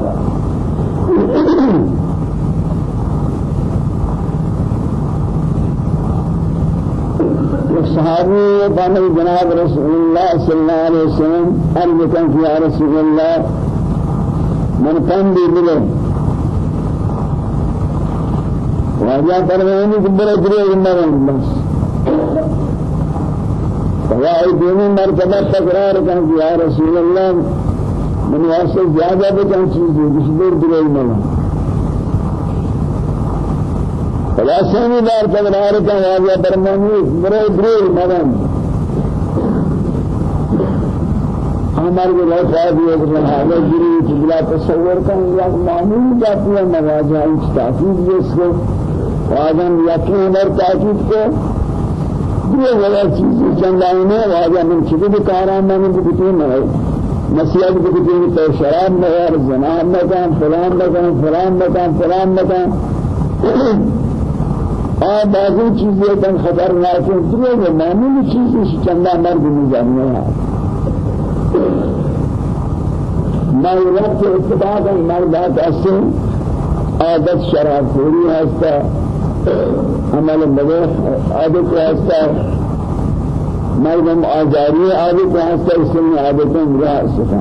صحابي بني جناب رسول الله صلى الله عليه وسلم أرجو يا رسول الله من کم بھی ملے واجہ فرمانی کہ بڑے درے مرن بس. فوائی دینی مرتبہ تقرار کہا کہ یا رسول اللہ من واسطے زیادہ بچن چیز ہے کسی دور درے مرن فلاسانی بار تقرار کہا واجہ فرمانی بڑے درے مرن ہمارے کو بہت صاحب یہ کہ حالت گری جبلا تصور کا یا معمول جاتی ہے نواجہ اس تاکید جس کو واجہ یقین اور تاکید کو۔ یہ بڑا چیز چندائنے واجہ من چکے بھی کاران میں بھی کتنے میں نصیحت بھی کتنے تو شراب میں اور زنا میں کام فلان میں کام فلان میں کام فلان میں کام اور بعضی چیزیں کم خطرناک ہیں جو معمولی چیز چندہ مرد نہیں جانے ہیں۔ ما وقت اتفاق المردات أصل عادت شراب خوری هستا عمل مباح عادت هستا مردم آزاری عادت هستا اسمی عادتیں رہا سکا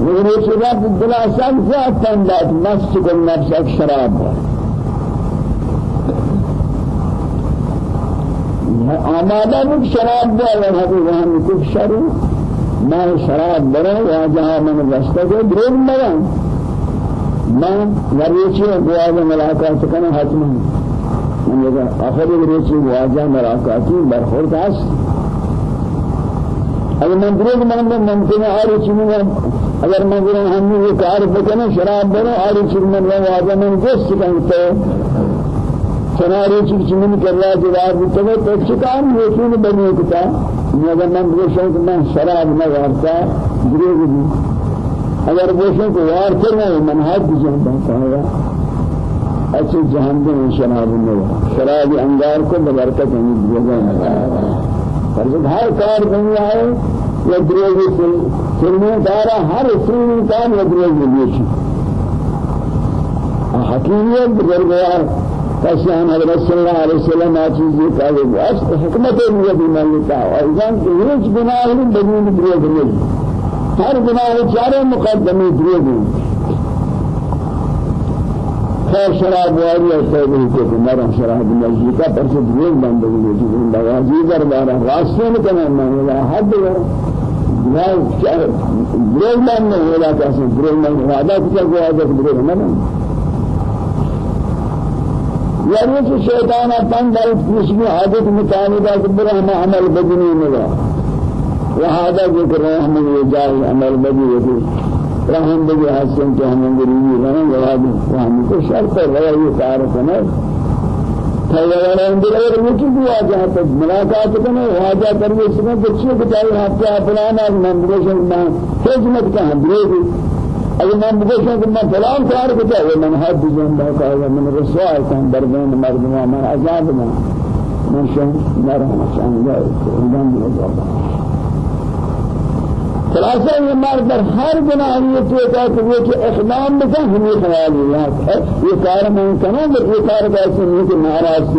وغير شراب الدلاسات ذات تندات مسجد النفس شراب. آمادہ بھی شراب دے اور حقیقت ہم کچھ شروع میں شراب برے یا جہاں من رشتہ کو دروگ مرا میں وریچی گواز ملاقات کرنا حتم من یہ آخر وریچی گواز ملاقاتی برخورد اس اگر من دروگ من ممکن ہے اور چیز اگر من ہم یہ کار بکنے شراب برے اور چیز من واجہ من گوشت کرتے سناری چیز من کر رہا جواب تو تو چکان یقین بنی کتا۔ اگر من بوشوں کہ میں شراب نہ وارتا دروغ بھی۔ اگر بوشوں کو وار کرنا ہے من حد جہاں بہتا ہے اچھے جہنم میں شراب نہ شراب انگار کو ببرکت نہیں دروغ پر ہر کار دنیا ہے یا دروغ سلموں دارا ہر سلموں کام یا دروغ لیشی حکیمیت بزرگوار کشان حضرت صلی اللہ علیہ وسلم وہ حکمت ہے بھی مانتا اور ایزان کہ ہیچ گناہ نہیں بدون دروگ نہیں ہر گناہ چارے مقدمے ہیں خیر شراب واری تو بھی کہ مرا شراب مسجد کا پر سے دروگ بند ہو گئی جو بوازی دربار راستے میں کنا میں حد ہے دروگ بند نہیں ہوا کیسے دروگ بند کیا گیا کہ دروگ نہ یعنی کہ شیطان اپن در کسی عادت مطابق اکبر ہم عمل بدنی ملا وهذا ذکر رحم الجاهل عمل ہوتی رحم بدی حسن کہ ہم غریبی رہن جواب ہم کو شرط ہے یہ کار کرنا ملاقات کرنے واجہ کرنے اس میں بچے بتائے آپ کا اپنا مندرشن میں خدمت کا ہم اگر میں بگوشوں کہ میں فلان کار کتا ہے من حد جن بہتا ہے من رسوائی کن بردین مردمہ من عذاب میں من شن نرحمة چاہنگا ایدان بھی عذاب خلاصہ یہ مرد در ہر گناہ یہ توتا کہ وہ کہ اقدام بکن ہمیں خیالی ہے یہ کار میں کنوں بس یہ کار کیسے نہیں کہ ناراض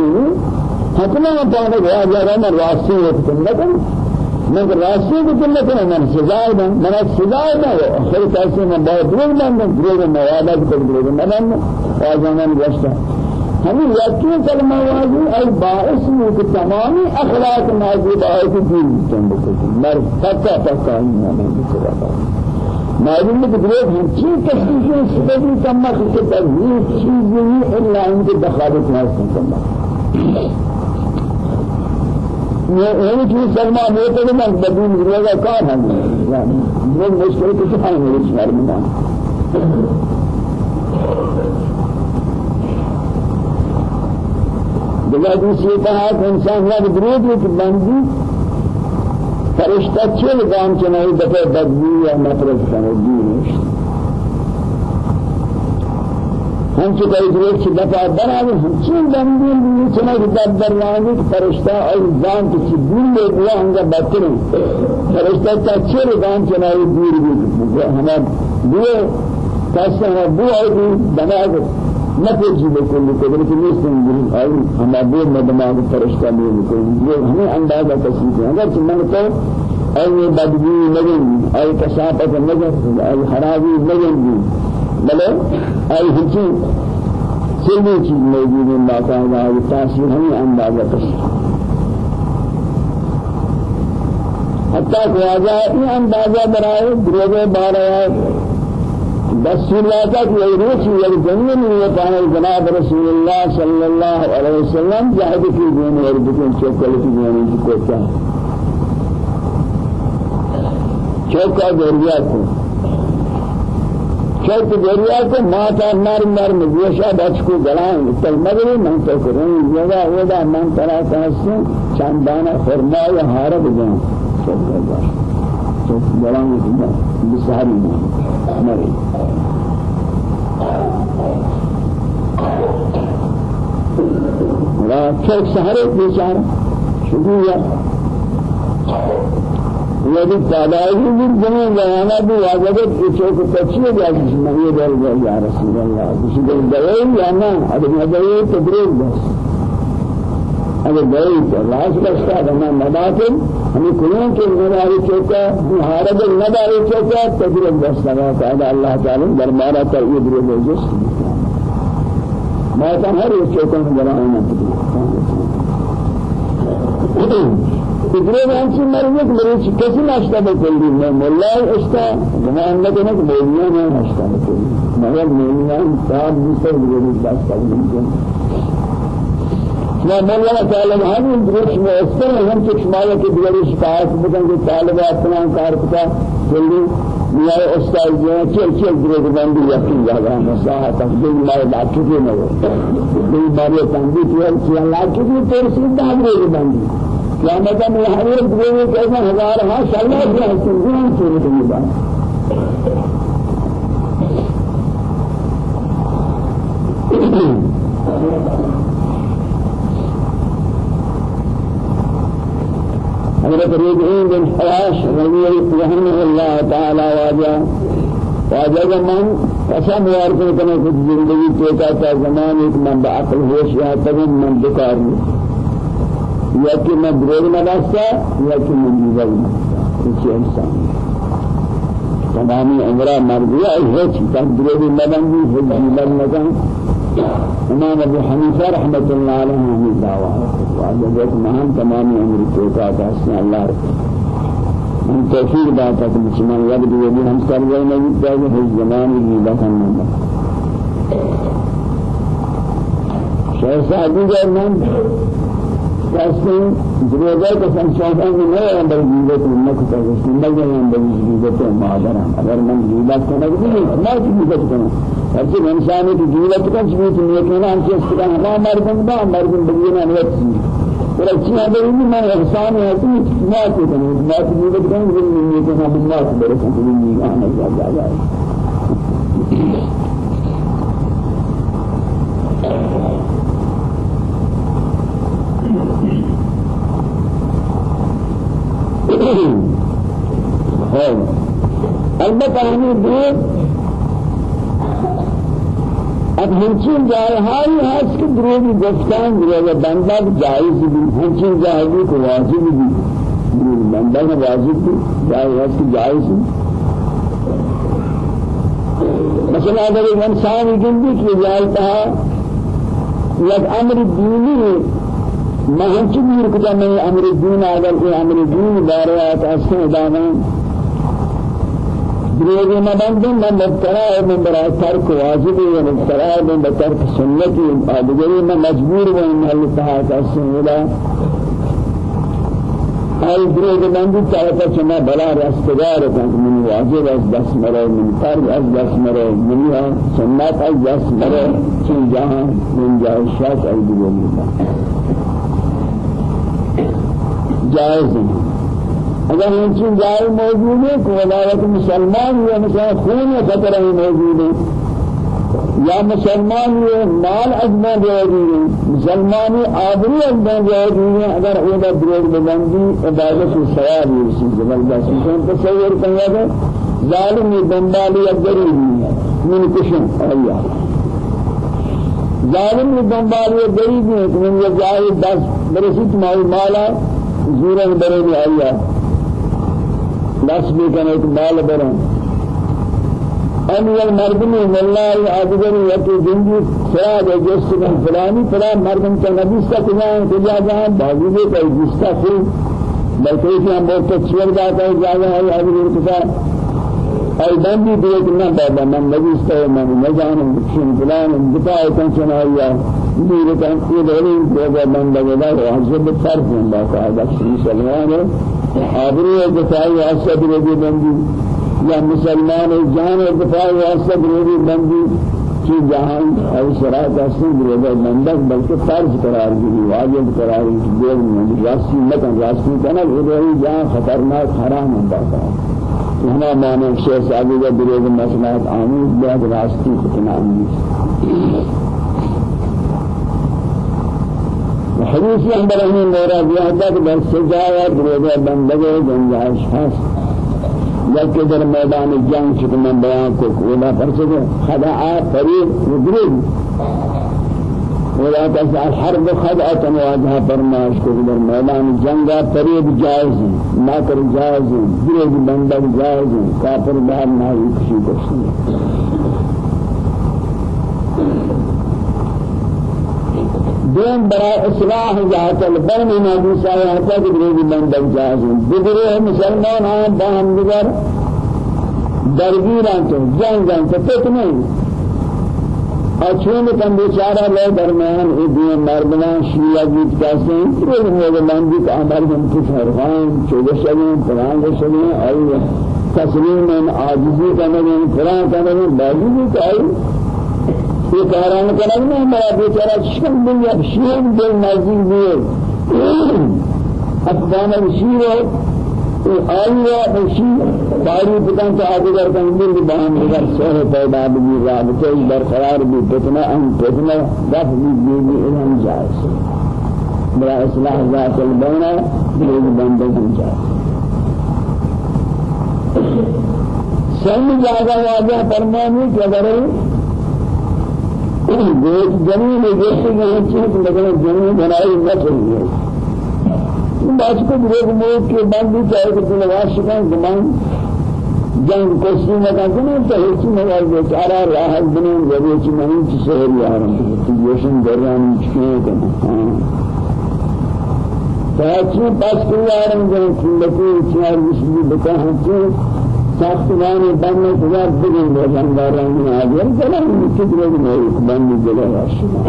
حتما پانے گیا جا رہا میں راستی ہے کہ من راستی کو تم نے من سزائے دیں من سزائے دیں آخر کیسے میں بہت دور بند دور مواد کو دور بند واجانا گشتا ہمیں یقین کلمہ واجی ای باعث ہے کہ تمامی اخلاق نازل ہے کہ دین تم کو مر پکا ہی نہیں بکرا معلوم ہے کہ لوگ ہر چیز تشکیل سے بھی کم کہ تغییر چیز نہیں الا ان کے دخالت نہیں کرنا یہ چیز سلمان یہ تو میں بدون گرے کار ہے۔ یعنی بہت مشکل کچھ ہے میرے شہر میں دیگر دوسری کہا کہ انسان یا درود کہ بندی فرشتہ چل گام چنائی دفع بدبو یا مفرد کنه دینش ہم چه کئی دروک چه دفع برآوی ہم چین بندین بھی چنائی دب دریانی کہ فرشتہ اور زان کی دین لے دیا ہنگا بطریں فرشتہ تا چل گام چنائی دیر بھی ہمیں دیئے کسی ہمیں بو آئی بھی بنا نتیجی بکلی قدرت نیستن جن آئی ہم ابو مدماغ فرشتہ میں بکلی یہ ہمیں اندازہ تصیب ہے اگر چمن تو أي بدبي نجن أي كشافة نجن أي خرابي نجن بلے أي هجي سلبي چیز موجود ہے باقاعدہ ہے تاثیر ہمیں اندازہ کش حتى کہ آجائے اندازہ برائے دروگے بارے رسول الله تك يروح يرجعني من يقال جناب رسول الله صلى الله عليه وسلم جاهد في دين وربكم شكل في دين كوتا شوكا ذريات شوك ذريات ما كان نار نار مجيشا بچكو گلان تلمدري من تو کرن يدا يدا من ترى تحسن چاندانا فرما يا هارب جان شوك گلان بسهاري مري را چوک سہرے بیچارہ یا یعنی تعدادی بھی زمین جانا بھی واجبت کہ چوک تچیے جا کسی مہیے دل گیا یا رسول اللہ کسی دل گئے یا نہ نہ گئے تو بریک بس اگر گئے تو لاش رستا بنا نباتل ہمیں کلوں کے نباری چوکا مہارت نباری چوکا تجرب بس لگا تعالی اللہ تعالی دربارہ ترید رو جس ما كان هر يشوفون جرانا تدري عن شيء مريض مريض كيف ناشتا بكل ما ملا اشتا ما عندك هناك موليا ما ناشتا بكل ما هو موليا صاحب مستوى بكل بس كلام ما مولا تعالی ہم درش میں اس پر ہم کچھ مایا کے دیگر شکایت بکن کہ طالب اپنا کار پتا جلدی میاں استاد جو ہے چل چل درے بندی یقین جاگا مساحت تک دل مائے باقی کے نہ ہو دل مارے تنگی تو کہ اللہ کی ترسی دادرے بندی قیامت میں ہر ایک درے کہنا ہزار ہاں شاء بھی حسن بھی صورت میں بات حضرت ربعين بن حراش رضي رحمه الله تعالى واجا واجا من قسم وارث كما في زندگی چوکا تا زمان ایک من بعقل ہوش یا تب من بکار یا کہ میں نہ دستا یا کہ من دیگر کچھ انسان. تمامی عمرہ مرضیہ ہے تک دروغ نہ بندی ہے جیلن امام ابو حنیفہ رحمت اللہ علیہ نے دعوا واجب ایک مہان تمام عمر کو کا داسن اللہ من توفیق بات ہے مسلمان یاد بھی بھی ہم کر گئے نہیں کہ ہے زمان کی لکھن نہ شیخ سعدی من کسی جنوبی کو سنشاہدان میں نئے اندر جیدت امت کا رسول اللہ اندر جیدت مادرم اگر من کرنا نہیں میں جیدت کرنا هرچی انسانی کی جیلت کا نیک نہ ہم سے اس طرح ہم مردن با مردن بگینا نیت اور اچھی ادھر بھی میں احسان ہے کہ ما کو کروں ما کی جیلت کا بھی نیک نہ بنا کے برکت بھی آنا جا جائے البتہ ہمیں دور اب ہے اس کے دروگی گفتان دروگی بندہ جائز بھی ہنچین جائے بھی تو واجب بھی بندہ کا واجب جائے ہے اس کی جائز بھی مثلا اگر انسان گندی کی جائتا ہے یک أمر دینی میں ہنچی بھی رکتا میں أمر دین اگر کوئی أمر دین بارے آتا ہے اس کے ادامان دروغ مبندن من مبتلا من برای ترک واجبی و مبتلا من بترک سنتی. آدگری من مجبور و ان حل تحاک السنولا آی دروغ مبندن چاہتا چنا بلا رستگار کنک من واجب از دست مرے من فرد از دست مرے من سنت از دست مرے چن جہاں من جائے شاک مبندن جائز نہیں اگر ان چیز جائے موجود ہے کہ ولایت مسلمان یا مثلا خون یا خطر موجود ہے۔ یا مسلمان یہ مال ادنا جوابی ہے۔ مسلمان آبری ادنا جوابی ہے۔ اگر وہ دروگ بلندی عبادت و ثواب یہ چیز زبردست ہے۔ تصور کرنا ہے ظالم دنبالی الغریبی من کشن آیا۔ ظالم دنبالی الغریبی من یہ جائے دس برسیت مالا زورا برے ایا دس بھی کنے مال برے أن المردم والله عادگر یکی جنگی سراد جست من فلانی فلان مردم کا نبی سا کجائیں کجا جائیں بازی دے کئی جستا خود بلکہ ہم بہت تچور جاتا ہے جاگا ہے عادگر کسا کہ نہ بابا من نبی سا من نجانم بکشن فلان بتا ایتن چنائیا دیر کن یہ دولین بابا من لگلا ہے حضرت فرق من باقا ہے بخشن سلمان ہے جتائی آسد رجی بندی یا مسلمان جان دفاع واسطہ گروہی بندی کی جہان اور شرائط اصل گروہ بندک بلکہ فرض قرار دی واجب قرار دی دیر میں راسی مکن راسی کنا گروہی جہان خطرناک حرام ہوتا ہے ہمارا معنی شیخ صاحب کا گروہ مسئلات آموز بہت راستی فتنہ حدیث اندر ہمیں میرا بیادہ کہ بس سجایا گروہ بندگے گنجائش ہست جبکہ در میدان جنگ چکہ من بیان کو ولا فرسد خدعا فريق مدرب ولا تسع الحرب خدعة مواجهة فرماش کو در میدان جنگ فريق جائز ما کر جائز درب بندر جائز کافر بار نہ کسی کچھ دین برای اصلاح ذات البین نبی سایہ تک دریگی بندگ جازن بگرے مسلمان آن باہم دیگر درگیران تو جنگان تو فتنے اچھون کم بیچارہ لے درمیان ادیے مردمان شیعہ جیت کہتے ہیں. کہ وہ مندی کا مردم کی فرغان چودہ شبین قرآن شبین اور تسلیم عاجزی کرنے قرآن کرنے باوجود کہ یہ کاران کرنے میں ہمارا بیچارہ بھی اب شیر دل نازل ہوئے افغان شیر ہے آئیہ بشیر باری پتن تو آگے کر کر دل بہن دیگر سوہ پیدا بھی رابطے برقرار بھی فتنہ ان فتنہ دف بھی بھی انہم جائز برا اصلاح ذات البینہ دل بندے ہم جائز سن جاگہ واجہ فرمانی کہ اگر گوش زمین میں جیسے یہاں چیز لگنا زمین بنائی نہ چاہیے بات کو لوگ موت کے بندی چاہے کہ تم واش کا زمان جنگ کوشش نہ کرنا تو ہیچ نہ بیچارہ راہ بنے جبے چ نہیں چ شہر یارم تو یوشن دران چکے کہ تاچی پاس کو یارم جن لکو چار مشلی بتا ہوں ساختمان بند خدا بگن روزنداران آجر جلال مکدر میری بند جلال آشنا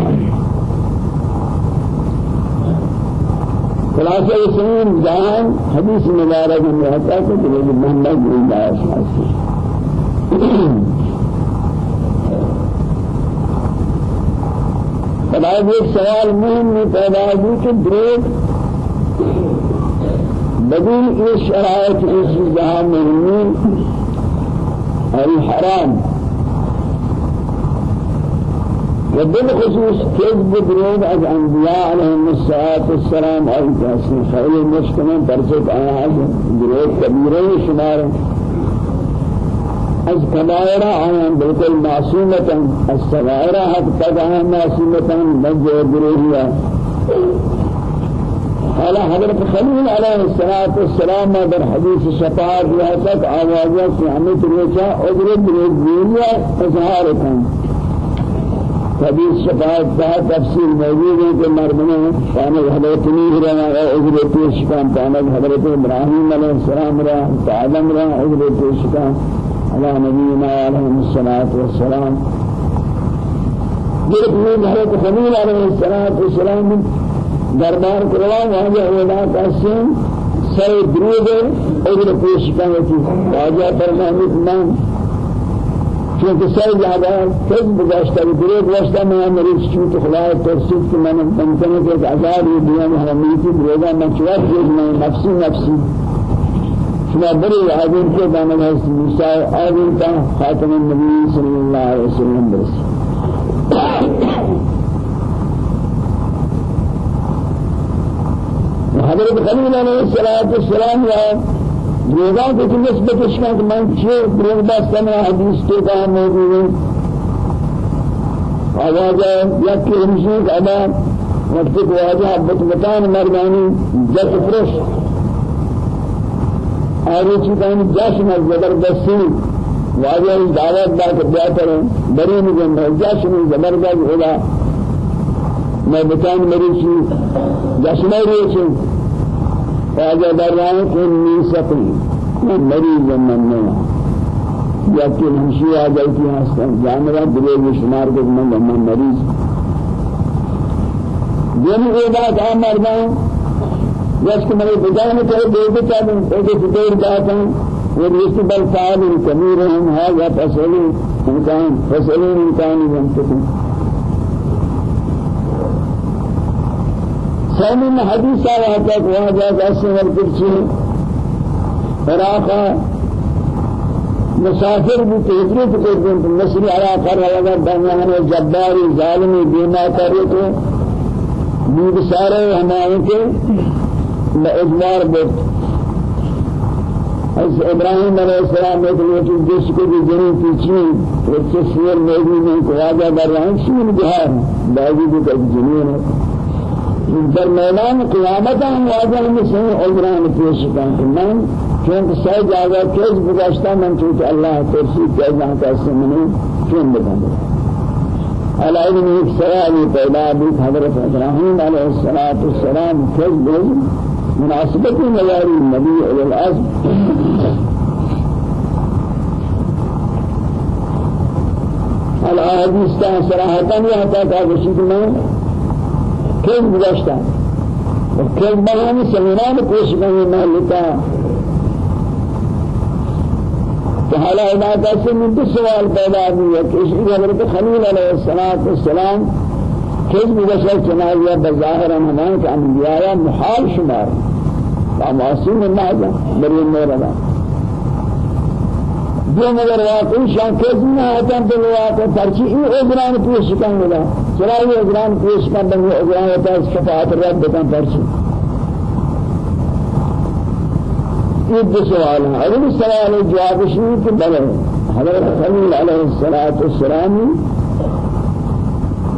خلاصہ اسلام جان حدیث مبارک میں آتا ہے کہ وہ محمد بن داعش خدا ایک سوال مهم پیدا ہوئی کہ دروغ بدون إيش شرائط إيش جهان مهمين الحرام وبالخصوص كذب درود از انبياء عليهم الصلاة والسلام. اي تحسين خير المشكلين برسد آيات درود كبيرين شمار از كبائر آيان بالكل معصومة الصغائر حتى تدعى معصومة من جو درودية على حضرت خليل عليه الصلاة والسلام در حديث الشفاعة رياست آوازات في حمد روچا اضرب بالدنيا اظهاركم حديث الشفاعة فيها تفسير موجود ہے کہ مرمنے کان حضرت نوح رہا اضرب الشفاعة کان حضرت عليه السلام رہا آدم رہا اضرب الشفاعة على نبينا عليه الصلاة والسلام. جرب حضرت خليل عليه الصلاة والسلام دربار کروا واجہ اولا قاسم سر درود اگر پیش کرنے واجہ فرمانے من چونکہ سر زیادہ خود بگشتا ہے درود وشتا میں مریض چون تو خدا ترسید کہ میں ممکن ہے کہ عذاب یہ دنیا میں ہمیتی دروگا میں چوات جیز میں نفسی نفسی۔ شما بری آدم کے دانا حضرت موسیٰ آدم کا خاتم النبی صلی اللہ علیہ وسلم۔ برسی حضرت خلیل علیہ السلام یا روزہ کو نسبت اس کا من چھے روزہ سمع حدیث کے کہا موجود ہے آواز یا کہ ہمشیق ادا وقت کو آجا بطمتان مردانی جت فرش۔ آگے چیزیں جشن زبردستی۔ واجہ دعوت دا کہ بیا کریں۔ بری مجھے جشن زبردست ہوگا۔ میں بتان میری چیز جشن رہی چیز۔ واجہ درائیں کہ انی سقی میں مریض من نہیں یا کہ ہمشی آ گئی تھی ہستن جانورہ دلے میں شمار کو من من مریض دین یہ بات ہے مردان جس کو میرے بجائے میں چاہے دے دے چاہے ایسے فکر جاتا ہوں رشتے بل فعال کبیر ہم. ہے یا فصلی امکان فصلی امکان بنتکم ہے کہ وہاں جا جیسے والکرچی عراقہ مسافر بھی تحجرت کرتے ہیں مصری عراقہ رہا دنیا جباری ظالمی بیما کرے تو بود سارے ہمارے کے لإجمار بيت از إبراهيم عليه السلام ایک لوٹی جس کو بھی جنی پیچھی ایک سیر میری میں کو آجا در رہا ہے شمین بہار باقی بھی کئی جنین ہے۔ در میدان قیامت ہم واجہ ہمیں سنیں عمران پیش کن کہ من چونکہ سہ جاگہ کیس بگشتا من چونکہ اللہ ترسی کیسا کیسے منی چون بکن على علم السلام پیدا بھی حضرت ابراہیم علیہ والسلام کیس بگشتا مناسبة ميار النبي إلى الأرض الأحاديث صراحة يحتاج هذا الشيء ما كيف بجاشتا وكيف بهاني سمينان كوش بهاني مالكا فحالا عبادة سے من دو سوال پیدا بھی ہے کہ اس حضرت خلیل علیہ السلام كيف بجاشتا چنائیہ بظاہر ہمان کہ انبیاء محال شمار معصوم النهجة بري النور جو مگر واقعی شان کس نہ آتا تو واقع پرچی این اجران پیش یہ اجران پیش کن بنی اجران ہوتا ہے شفاعت رد بکن پرچی یہ دو سوال ہیں اول سوال جواب شروع کہ بلے حضرت خلیل علیہ الصلوۃ والسلام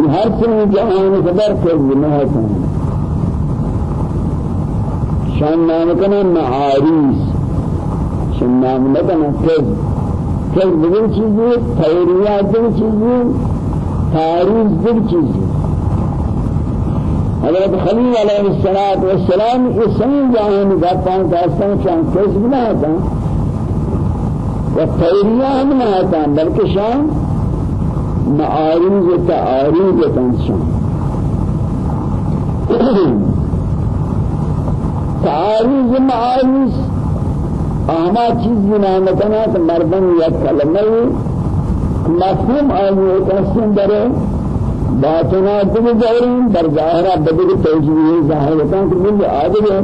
ہر سے جہان قدر کر نہ ہے شان نام کنا معاریز شان نام نکنا کذ کذ بدل چیزی تیریات دل چیزی تاریز دل چیزی حضرت خلیل علیہ الصلوۃ والسلام اس سمیں جہان گفتان داستان شان کذ بنا تھا و تیریات بنا تھا بلکہ شان معاریز و تعاریز تنشان تعارض معارض اہما چیز بنا مکنا کہ مردم مفہوم آئیے قسم درے باطنا دل جورین در ظاہرہ بدل توجیہ ظاہرتا کہ من آدھے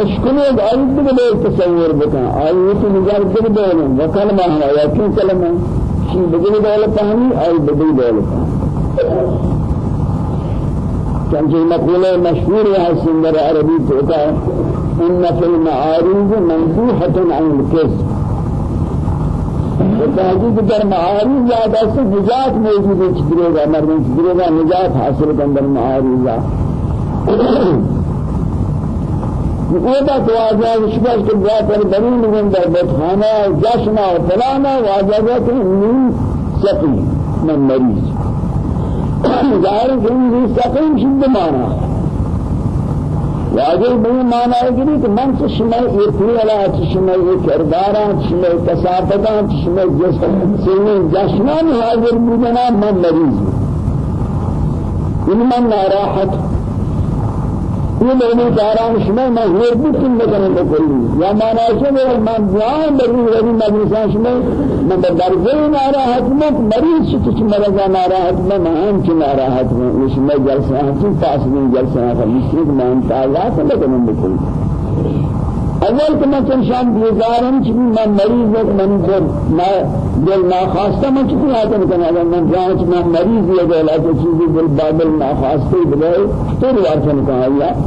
اشکل ایک آیت دل تصور بکا آیت نظر دل بولن وکلمہ ہوا یا کیوں کلمہ؟ شی بدل دولتا ہمی آئی بدل دولتا چنچه مقولة مشهور ہے سندر عربی ہوتا ہے ان في المعارض منبوحة عن الكذب وتحقیق در معارض زیادہ سے نجات موجود ہے چکرے گا مردن چکرے گا نجات حاصل کن در معارض ودا تو آجا وشباش کے بیا پر بنی نگن در بتخانہ جشنہ و فلانا واجا گا کہ من سقی من مریض. ظاہر ہے سقیم شد واجب بھی مانا ہے کہ من سے شمع یہ پھر والا شمع یہ کردارا شمع کسافتا شمع جسم سینے جشنان حاضر بودنا من مریض۔ ان من ناراحت۔ یہ لوگوں داران شما مہور بھی تم بکنے بکلی یا مانا شما من جان بری بری مدرسہ شما من درجے ناراحت میں مریض شت شما رضا ناراحت میں مہم کی ناراحت میں شما جلسہ ہتی پاس میں جلسہ ہے مشرک میں انتظار بکنے بکلی اول کہ میں چنشان بیزارم چی میں مریض ہوں من دل میں دل ناخواستہ میں چکی آتا نکن اگر من جان چی میں مریض یہ دل ایسے چیزی دل بادل ناخواستے بلائے تو روار سے نکن اللہ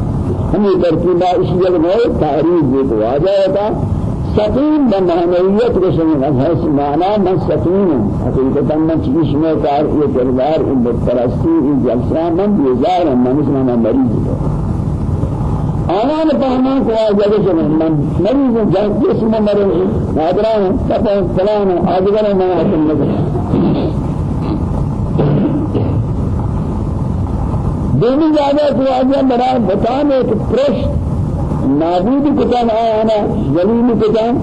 ہمیں ترکیبہ اس جل گئے تعریض یہ تو آ جائے تھا سقیم بمعنویت رسول حیث معنی من سقیم حقیقتا من چیش میں کار یہ کردار ان بترستی ان جلسہ من بیزار من اسمہ من مریض ہوں آنان فهمان کو آجا بشن من مریض جان جسم مرض نادران تپا فلان آدگر میں حکم نظر دینی جاگہ کو آجا برای بتان ایک پرشت نابود کتان آیا نا زلیل کتان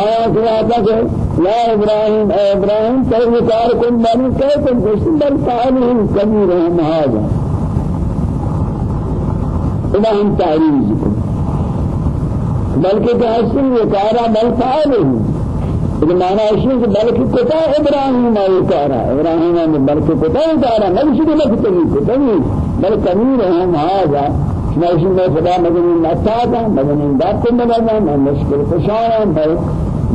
آیا کہ آتا کہ یا ابراہیم اے ابراہیم کئی کار کن کئی کن بسم بل فعلهم کبیرهم هذا إذا هم تعريض بلکہ کہ حسن یہ کارا بل فعال ہے یہ معنی ہے کہ بلکہ کتا ابراہیم ہے کارا. ابراہیم نے بلکہ کتا کارا. نہیں شد لك تبي کتا بل كبير هم هذا ماشي میں خدا مدنی نتاتا مدنی دات کو مدنا میں مشکل خوشایا بل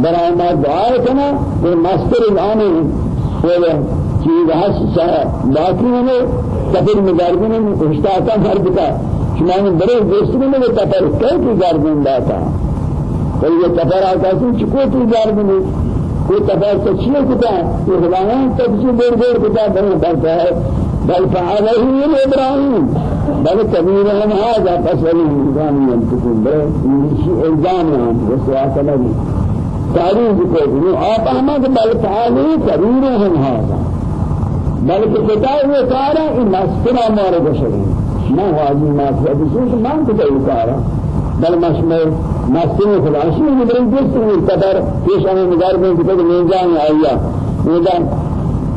برای ما دعا کنا یہ مستر الانی وہ چیز ہس باقی نے کبیر مداربین نے اشتاتا ہر بتا شمان بڑے دوستوں میں تفر کئی کی گردن داتا کوئی یہ تفر آتا سی چکو کی گردن کوئی تفر سچیے کتا یہ خدایان تبسی دیر دیر کتا بڑے بڑھتا ہے بل فعله إبراهيم. بل كبيرهم هذا فسأل الإنسان ينتقل بل الزام وسواك نبي تعريض کو آپ أحمد بل فعله كبيرهم هذا. بلکہ کتاب یہ کارا ان نسکنا مارد شدید ما واجی ما فدیسون که من کجا کارا بل مشمل مستن خلاصی میبریم دوست می قدر پیش آن نگار میں کتاب میزان آیا. میزان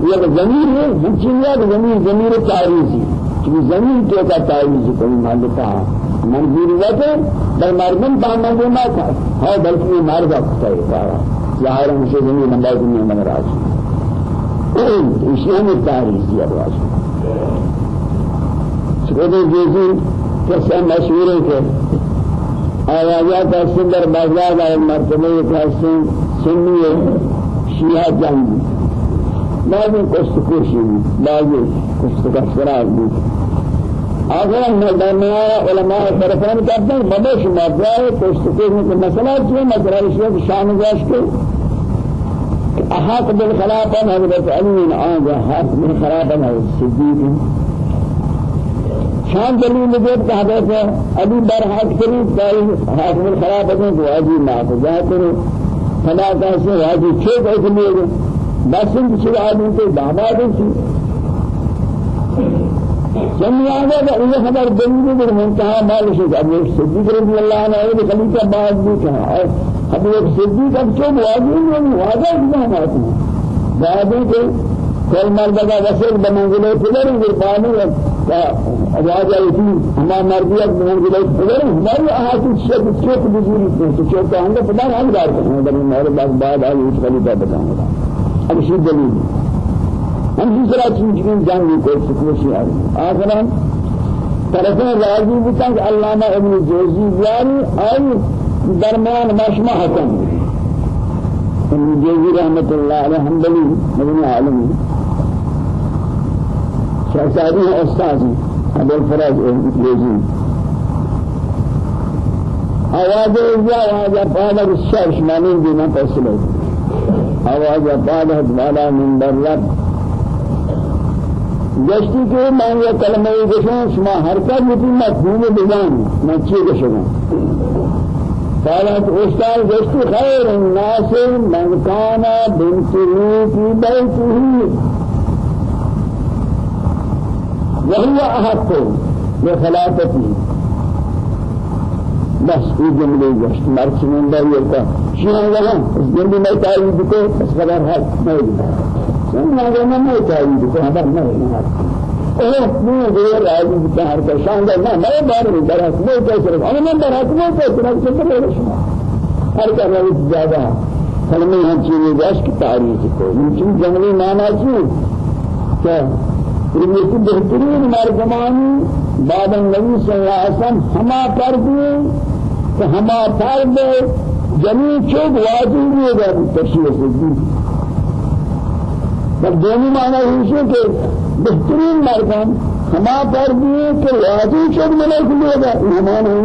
یہ زمین ہے ہم چنیا زمین زمین تاریخی کہ زمین تو کا تاریخ کوئی ہے بل مردم پامن ما تھا ہاں بلکہ مرد ہے کارا ظاہر ہے مجھے زمین نمبر دنیا میں اسی ہمیں تاریخ ہے راضی. خود جیسی قصہ مشہور ہے کہ آوازات حسن در بغداد آئے مرتبہ ایک حسن سنی ہے شیعہ جنگی بعضی کشت کوشی بعضی کشت کسرار بھی آخر درمیان علماء طرفان کرتے ہیں بڑے شما برائے کشت کوشی کے مسئلہ کیوں مسئلہ وقت شان گوش کے احاق بالخلافہ حضرت علی آنگا حاق بالخلافہ حضرت صدیق شان دلیل دیت کہ حضرت ابھی برحق کری تائی حاکم الخلاف ہیں تو واجی محافظہ کرو فلا کیسے واجی چھو کیسے لیے گئے بس ان کی آدمی کے دعوات ہیں جمعی آگا کہ یہ خبر دلیل در منتہا مالش ہے اب ایک صدیق رضی اللہ عنہ ہے خلیفہ بعد بھی کہا اب ایک صدیق اب چو واجی نہیں کیا بات ہے بعد کے کل مردگا وصل به منزله پدری قربانی است اجازه ایتی ما مردیت به منزله پدری مری احادیث شد چوک بزرگی است. چوک ہم نے پدر ہم دار کرتے ہیں لیکن میرے بعد بعد آئی اس خلیفہ بتاؤں گا اب شد دلیل. ہم دوسرا چیز کی جان لی کوئی کوشش ہے آخر طرفیں راضی بتاں کہ علامہ ابن جوزی یعنی آئی درمیان مشمع حکم. ابن جوزی رحمت اللہ علیہ حمدلی ابن عالمی. شهزادی استاد ابو الفراج الجوزي آواز یا آواز پالا الشرش مانی دینا فیصلے آواز پالا والا من برلب گشتی کے میں یہ کلمہ گشوں شما حرکت ہوتی مفہوم بیان میں چی گشوں قالت استاد گشتی خیر الناس من كان بنت في بيته وهو أحق بخلافته بس یہ جملے گشت مرچ من در یہ کا شیعہ وہاں اس جملے میں تائید کو اس خبر ہے نہیں سن لگا میں نہیں تائید کو خبر نہیں ہے اوہ میں دیر راضی بتا ہر کا شان دا نہ میں بار میں در حق میں کیسے رہا أنا میں در حق میں کیسے رہا سے کرے شما ہر کا روی زیادہ کلمہ ہم چیزیں گشت تعریف کو ان جملے معنی چیز کیا یہ بہترین مرجمانی بعد النبي صلى الله عليه وسلم ہما پر دیے کہ ہما پر دے جميع چوب واجب نہیں ہے تشریح سے دی پر دونوں معنی ہے کہ بہترین مردان ہما پر دیے واجب چوب ملے گا۔ ہمارے